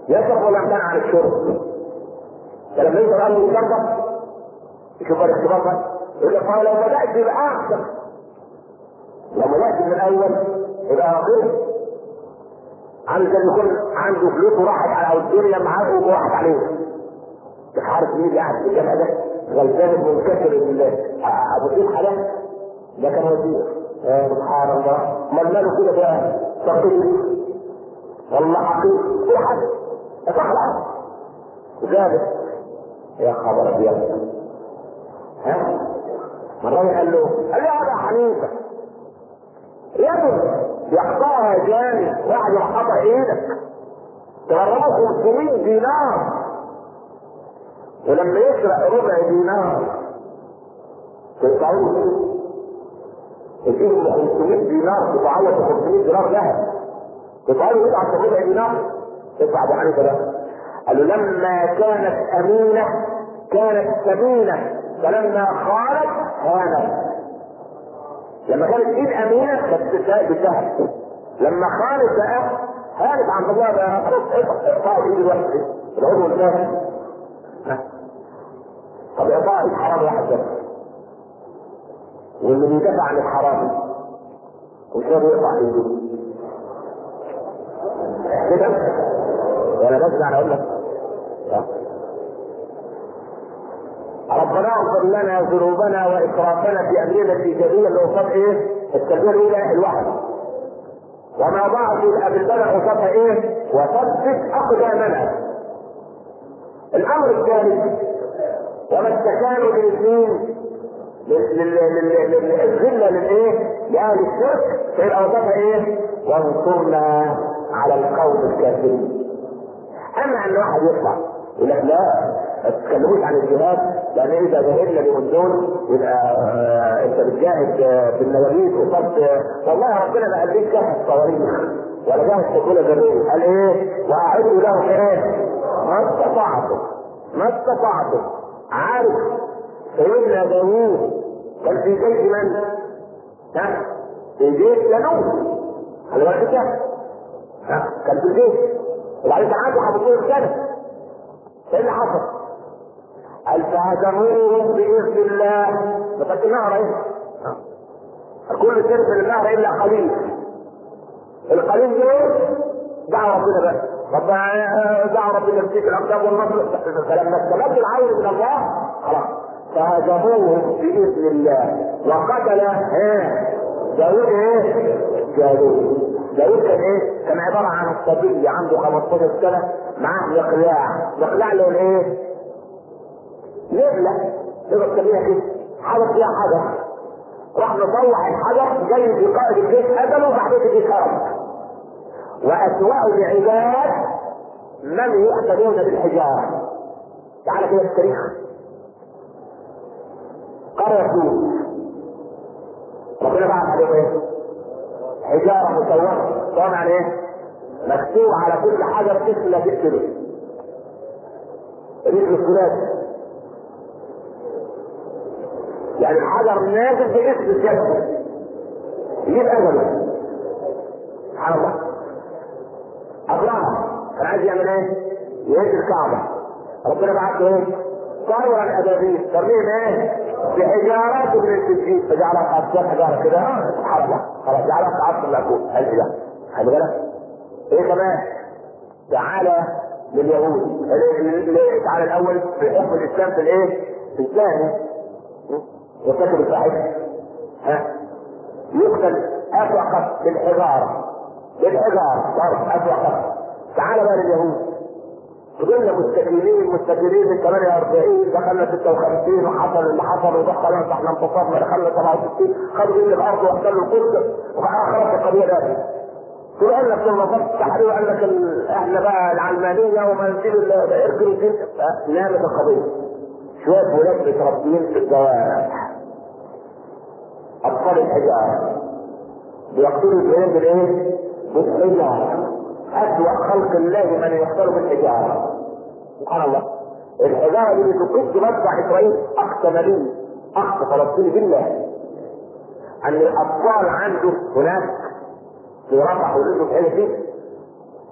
يشرب ولا عن الشرب فلما يجي قال يشرب يشوف الاختبار ده يقول لك لو بدات يبقى احسن لو بدات من الأول يبقى غير عامل كان يكون عنده فلوس وراحت على الدنيا معاه وراحت عليه. مش عارف مين قاعد في الجامع ده غلبان منكسر ابو سيف حلال ده كان وزير سبحان الله. امال ماله كده بقى فقير والله حقير كل حاجة. اتخلع ذلك يا خبر أبيض. ها؟ مرة قال له قال له ابا حنيفة. يده يقطعها جامد واحد يروح قطع إيدك. تغرمه 500 دينار. ولما يسرق ربع دينار تدفعوه. تديهم 500 دينار تتعوض ب 500 دينار ذهب تدفعوا يدفع ربع دينار ادفع ابو حنيفه ده قال له لما كانت أمينة كانت ثمينه فلما خانت هانت. لما كانت ايد أمينة كانت بالذهب لما خانت بقى هانت عند الله بقى خلاص اقطعوا ايد الواحد. العضو الثاني طب اقطاع ايد حرام واحد بس واللي بيدافع عن الحرام مش راضي يقطع ايده كده وأنا بس يعني أقول لك ربنا اغفر لنا ذنوبنا وإسرافنا في امرنا الايجابيه اللي قصاد إيه؟ التربيه الاولى الوحي. وما ضاع في بالبلد قصادها إيه؟ وثبت أقدامنا. الأمر الثالث وما استكانوا بالاثنين للذله للايه؟ لأهل الشرك فيبقى وصفها إيه؟ وانصرنا على القوم الكافرين. أما أن واحد يطلع يقول لك لا ما تتكلموش عن الجهاد لأن إذا جاهدنا اليومين دول يبقى آه أنت بتجاهد آه بالنوابيس وصرت آه والله ربنا ما قال ليك جاهد صواريخ ولا جاهد سكونه ذريه قال إيه؟ وأعدوا لهم إيه؟ ما استطعتم ما استطعتم عارف سيدنا داوود كان في جيش من؟ ها؟ في جيش جنوب خلي بالك كده ها؟ كان في الجيش وبعدين تعالوا حبطوه السنة إيه اللي حصل؟ قال فهزموهم بإذن الله فقد النهر إيه؟ كل سير في النهر إلا قليل القليل دول دعوا ربنا بس ربنا دعوا ربنا يمسك الاقدام والنصر فلما استمد العون من الله خلاص فهزموهم بإذن الله وقتل إيه؟ داوود إيه؟ جالوت داوود كان إيه؟ كان عبارة عن الصبي عنده 15 سنة معاه مقلاع مقلاع له إيه؟ نبلة تقدر تسميها كده حاجة فيها حجر راح مطوع الحجر جاي قائد الجيش قتله وبعدين الجيش هرب وأسوأ العباد من يقتلون بالحجارة. تعالى كده التاريخ. قرية يوسف ربنا بعث عليهم إيه؟ حجارة مسومه طبعا يعني إيه؟ مكتوب على كل حجر اسم لا تكتبه رجل الثلاثي يعني الحجر نازل باسم سيادته يجيب اجله سبحان الله. كان عايز يعمل إيه؟ يهد الكعبة. ربنا بعت له إيه؟ طيرا الابابيل ترميم إيه؟ بحجارات من السجين فجعلها قاصير حجارة كده. الله خلاص جعلها كعصر المأكول هل كده خلي بالك. إيه كمان؟ تعالى لليهود. تعالى الأول في حكم الإسلام في الإيه؟ في الثاني وكتب الصحيح ها؟ يقتل افقط بالحجارة. بالحجاره ضرب افقط تعال بقى لليهود. فضلنا مستكبرين مستكبرين من 48 دخلنا 56 وحصل اللي حصل ودخل إحنا انتصرنا دخلنا 67 خدوا من الأرض واحتلوا القدس. وخلاص القضية دي. تقول قال لك ضبط التحرير قال لك إحنا بقى العلمانية ومنزل اركنوا الدين نامت القضية. شوية ولاد متربيين في الجوارح. أطفال الحجارة. بيقتلوا الاثنين بالايه؟ بالحجاره اسوأ خلق الله من يقتل بالحجاره سبحان الله. الحجاره دي بتقص مدفع إسرائيل اقصى نبي اقصى فلسطيني بالله. أن الأطفال عنده هناك في رفح ولده في حتة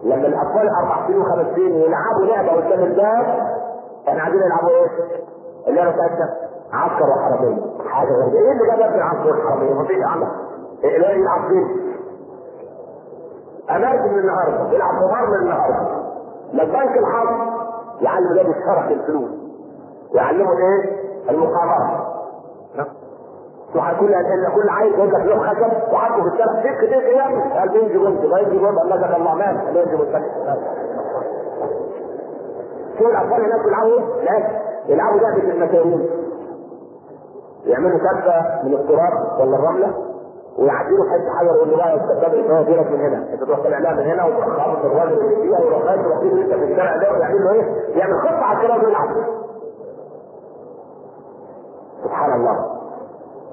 لما الأطفال أربع سنين وخمس سنين يلعبوا لعبة قدام الباب إحنا عايزين يلعبوا إيه؟ اللعبة بتاعتنا عسكر وحرامية. حاجة غريبة. إيه اللي جاب ابن العسكر والحرامية؟ ما فيش عندك إيه يلعب؟ من النهارده يلعب من النهارده لما بنك الحظ يعلم ولاد الشرف الفلوس. يعلموا إيه؟ المقامرة كل كل عيل يقول لك يوم خشب وحطه في الشارع ديك ديك يا قال بيجي جنب ما يجي جنب قال لك الله مات يجي مستقبل شو الأطفال هناك يلعبوا لا. يلعبوا لعبه المساوين يعملوا كبة من التراب ولا الرملة. ويعدلوا حتة حجر يقول له بقى استقبل هو ديرك من هنا. انت تروح طالع من هنا وتروح خابط الراجل اللي فيها ويروح خارج ويحطيه انت في الشارع ده ويعمل له إيه؟ يعمل خطة على الكلام ويلعب سبحان الله.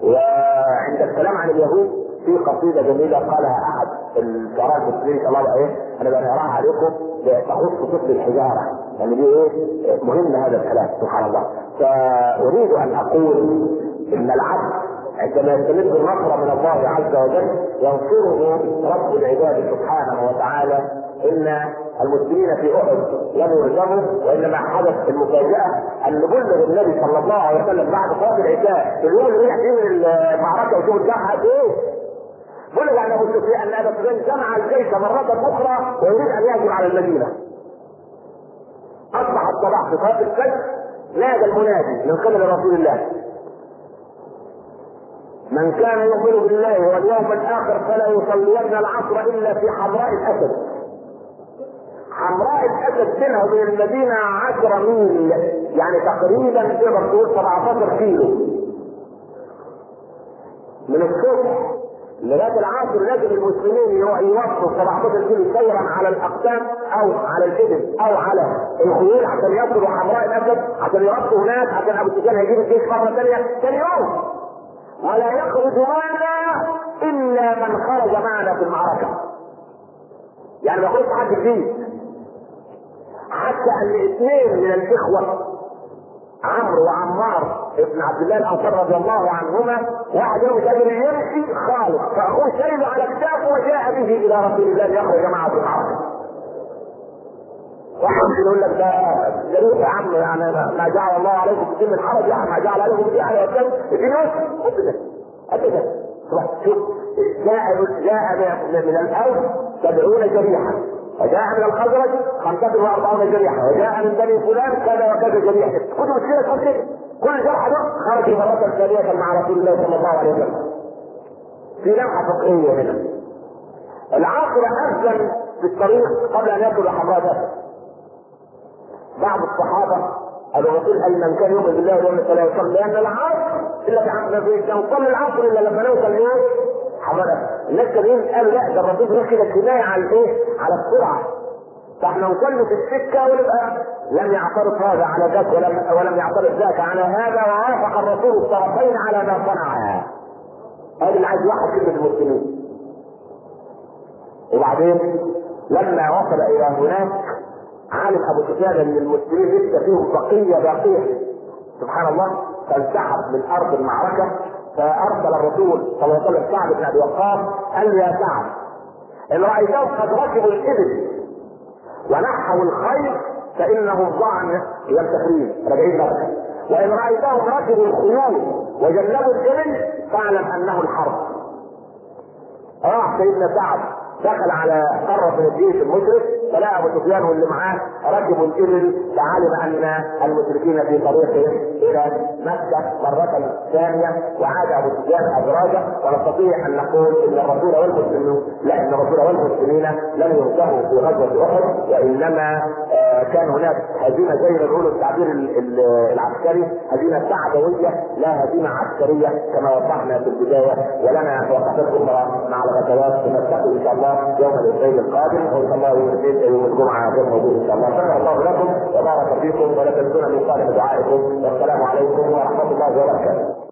وعند الكلام عن اليهود في قصيدة جميلة قالها أحد الشعراء المسلمين ان الله بقى إيه أنا بقراها عليكم تخص طفل الحجارة. يعني دي إيه؟ مهم هذا الكلام. سبحان الله. فأريد أن أقول إن العبد عندما يستمد النصر من الله عز وجل ينصره رب العباد سبحانه وتعالى إن المسلمين في أحد لم يهزموا وإنما حدث المفاجأة أن بلغ النبي صلى الله عليه وسلم بعد صلاة العشاء في اليوم اللي رجع فيه المعركة وشوف الجرحى قد إيه؟ بلغ ان ابو سفيان أن ابا سفيان جمع الجيش مرة أخرى ويريد أن يهجم على المدينة. أصبح الصباح في صلاة الفجر نادى المنادي من قبل رسول الله. من كان يؤمن بالله واليوم الآخر فلا يصلين العصر إلا في حمراء الأسد. حمراء الأسد بينها وبين المدينة 10 ميل يعني تقريبا تقدر تقول 17 كيلو. من الصبح لغاية العصر لازم المسلمين يوصلوا 17 كيلو سيرا على الأقدام أو على الإبل أو على الخيول عشان يصلوا حمراء الأسد عشان يربطوا هناك عشان أبو سفيان هيجيب الجيش مرة ثانية ثاني يوم. ولا يخرج معنا إلا من خرج معنا في المعركة. يعني ما يخرجش حد جديد حتى ان اثنين من الإخوة عمرو وعمار ابن عبد الله الأنصار رضي الله عنهما واحد مش قادر يمشي خالص فاخوه شايله على كتافه وجاء به إلى رسول الله ليخرج معه في المعركة. واحد يقول لك ده جريء يا عم يعني ما جعل الله عليكم في من حرج يعني ما جعل عليكم في على وسلم الدين يسر أبدا أبدا. شوف جاء جاء من الاوس سبعون جريحا وجاء من الخزرج خمسة وأربعون جريحا وجاء من بني فلان كذا وكذا جريحا. كل مشكلة كل كل جرح ده خرج مرة ثانية مع رسول الله صلى الله عليه وسلم. في لمحة فقهية هنا. العاصر أذن في الطريق قبل أن يدخل حمراء بعض الصحابة الرسول قال من كان يؤمن بالله واليوم فلا يصلي لأن العصر إلا كان نصلي العصر إلا لما نوصل إيه؟ حمراء الناس كانوا قالوا لا ده الرسول بيقول كده كناية على الإيه؟ على السرعة فإحنا نصلي في السكة ونبقى لم يعترض هذا على ذاك ولم ولم يعترض ذاك على هذا ووافق الرسول الطرفين على ما صنعا. هذا اللي عايز يوحد كلمة المسلمين. وبعدين لما وصل إلى هناك علم أبو سفيان أن المسلمين لسه فيهم بقية باقية. سبحان الله فانسحب من أرض المعركة فأرسل الرسول صلى الله عليه وسلم سعد بن أبي وقاص قال يا سعد إن رأيتهم قد ركبوا الإبل ونحوا الخيل فانهم ضعن ينتقلون راجعين مكه وإن رأيتهم ركبوا الخيول وجنبوا الإبل فاعلم أنه الحرب. راح سيدنا سعد دخل على قرة من الجيش المشرك فلقى ابو سفيان واللي معاه ركبوا الإبل فعلم ان المشركين في طريقهم إلى مكة مرة ثانية وعاد أبو سفيان ادراجه ونستطيع أن نقول إن الرسول والمسلمين لا إن الرسول والمسلمين لم ينتهوا في غزوة أحد وإنما آه، كان هناك هزيمة زي ما بيقولوا التعبير ال- ال- العسكري هزيمة سعدوية لا هزيمة عسكرية كما وضحنا في البداية ولنا وقفات أخرى مع الغزوات نلتقي إن شاء الله يوم الاثنين القادم وإن شاء الله يوم الجمعة موجود ان شاء الله شكر الله لكم وبارك فيكم ولا تنسونا من صالح دعائكم. والسلام عليكم ورحمة الله وبركاته.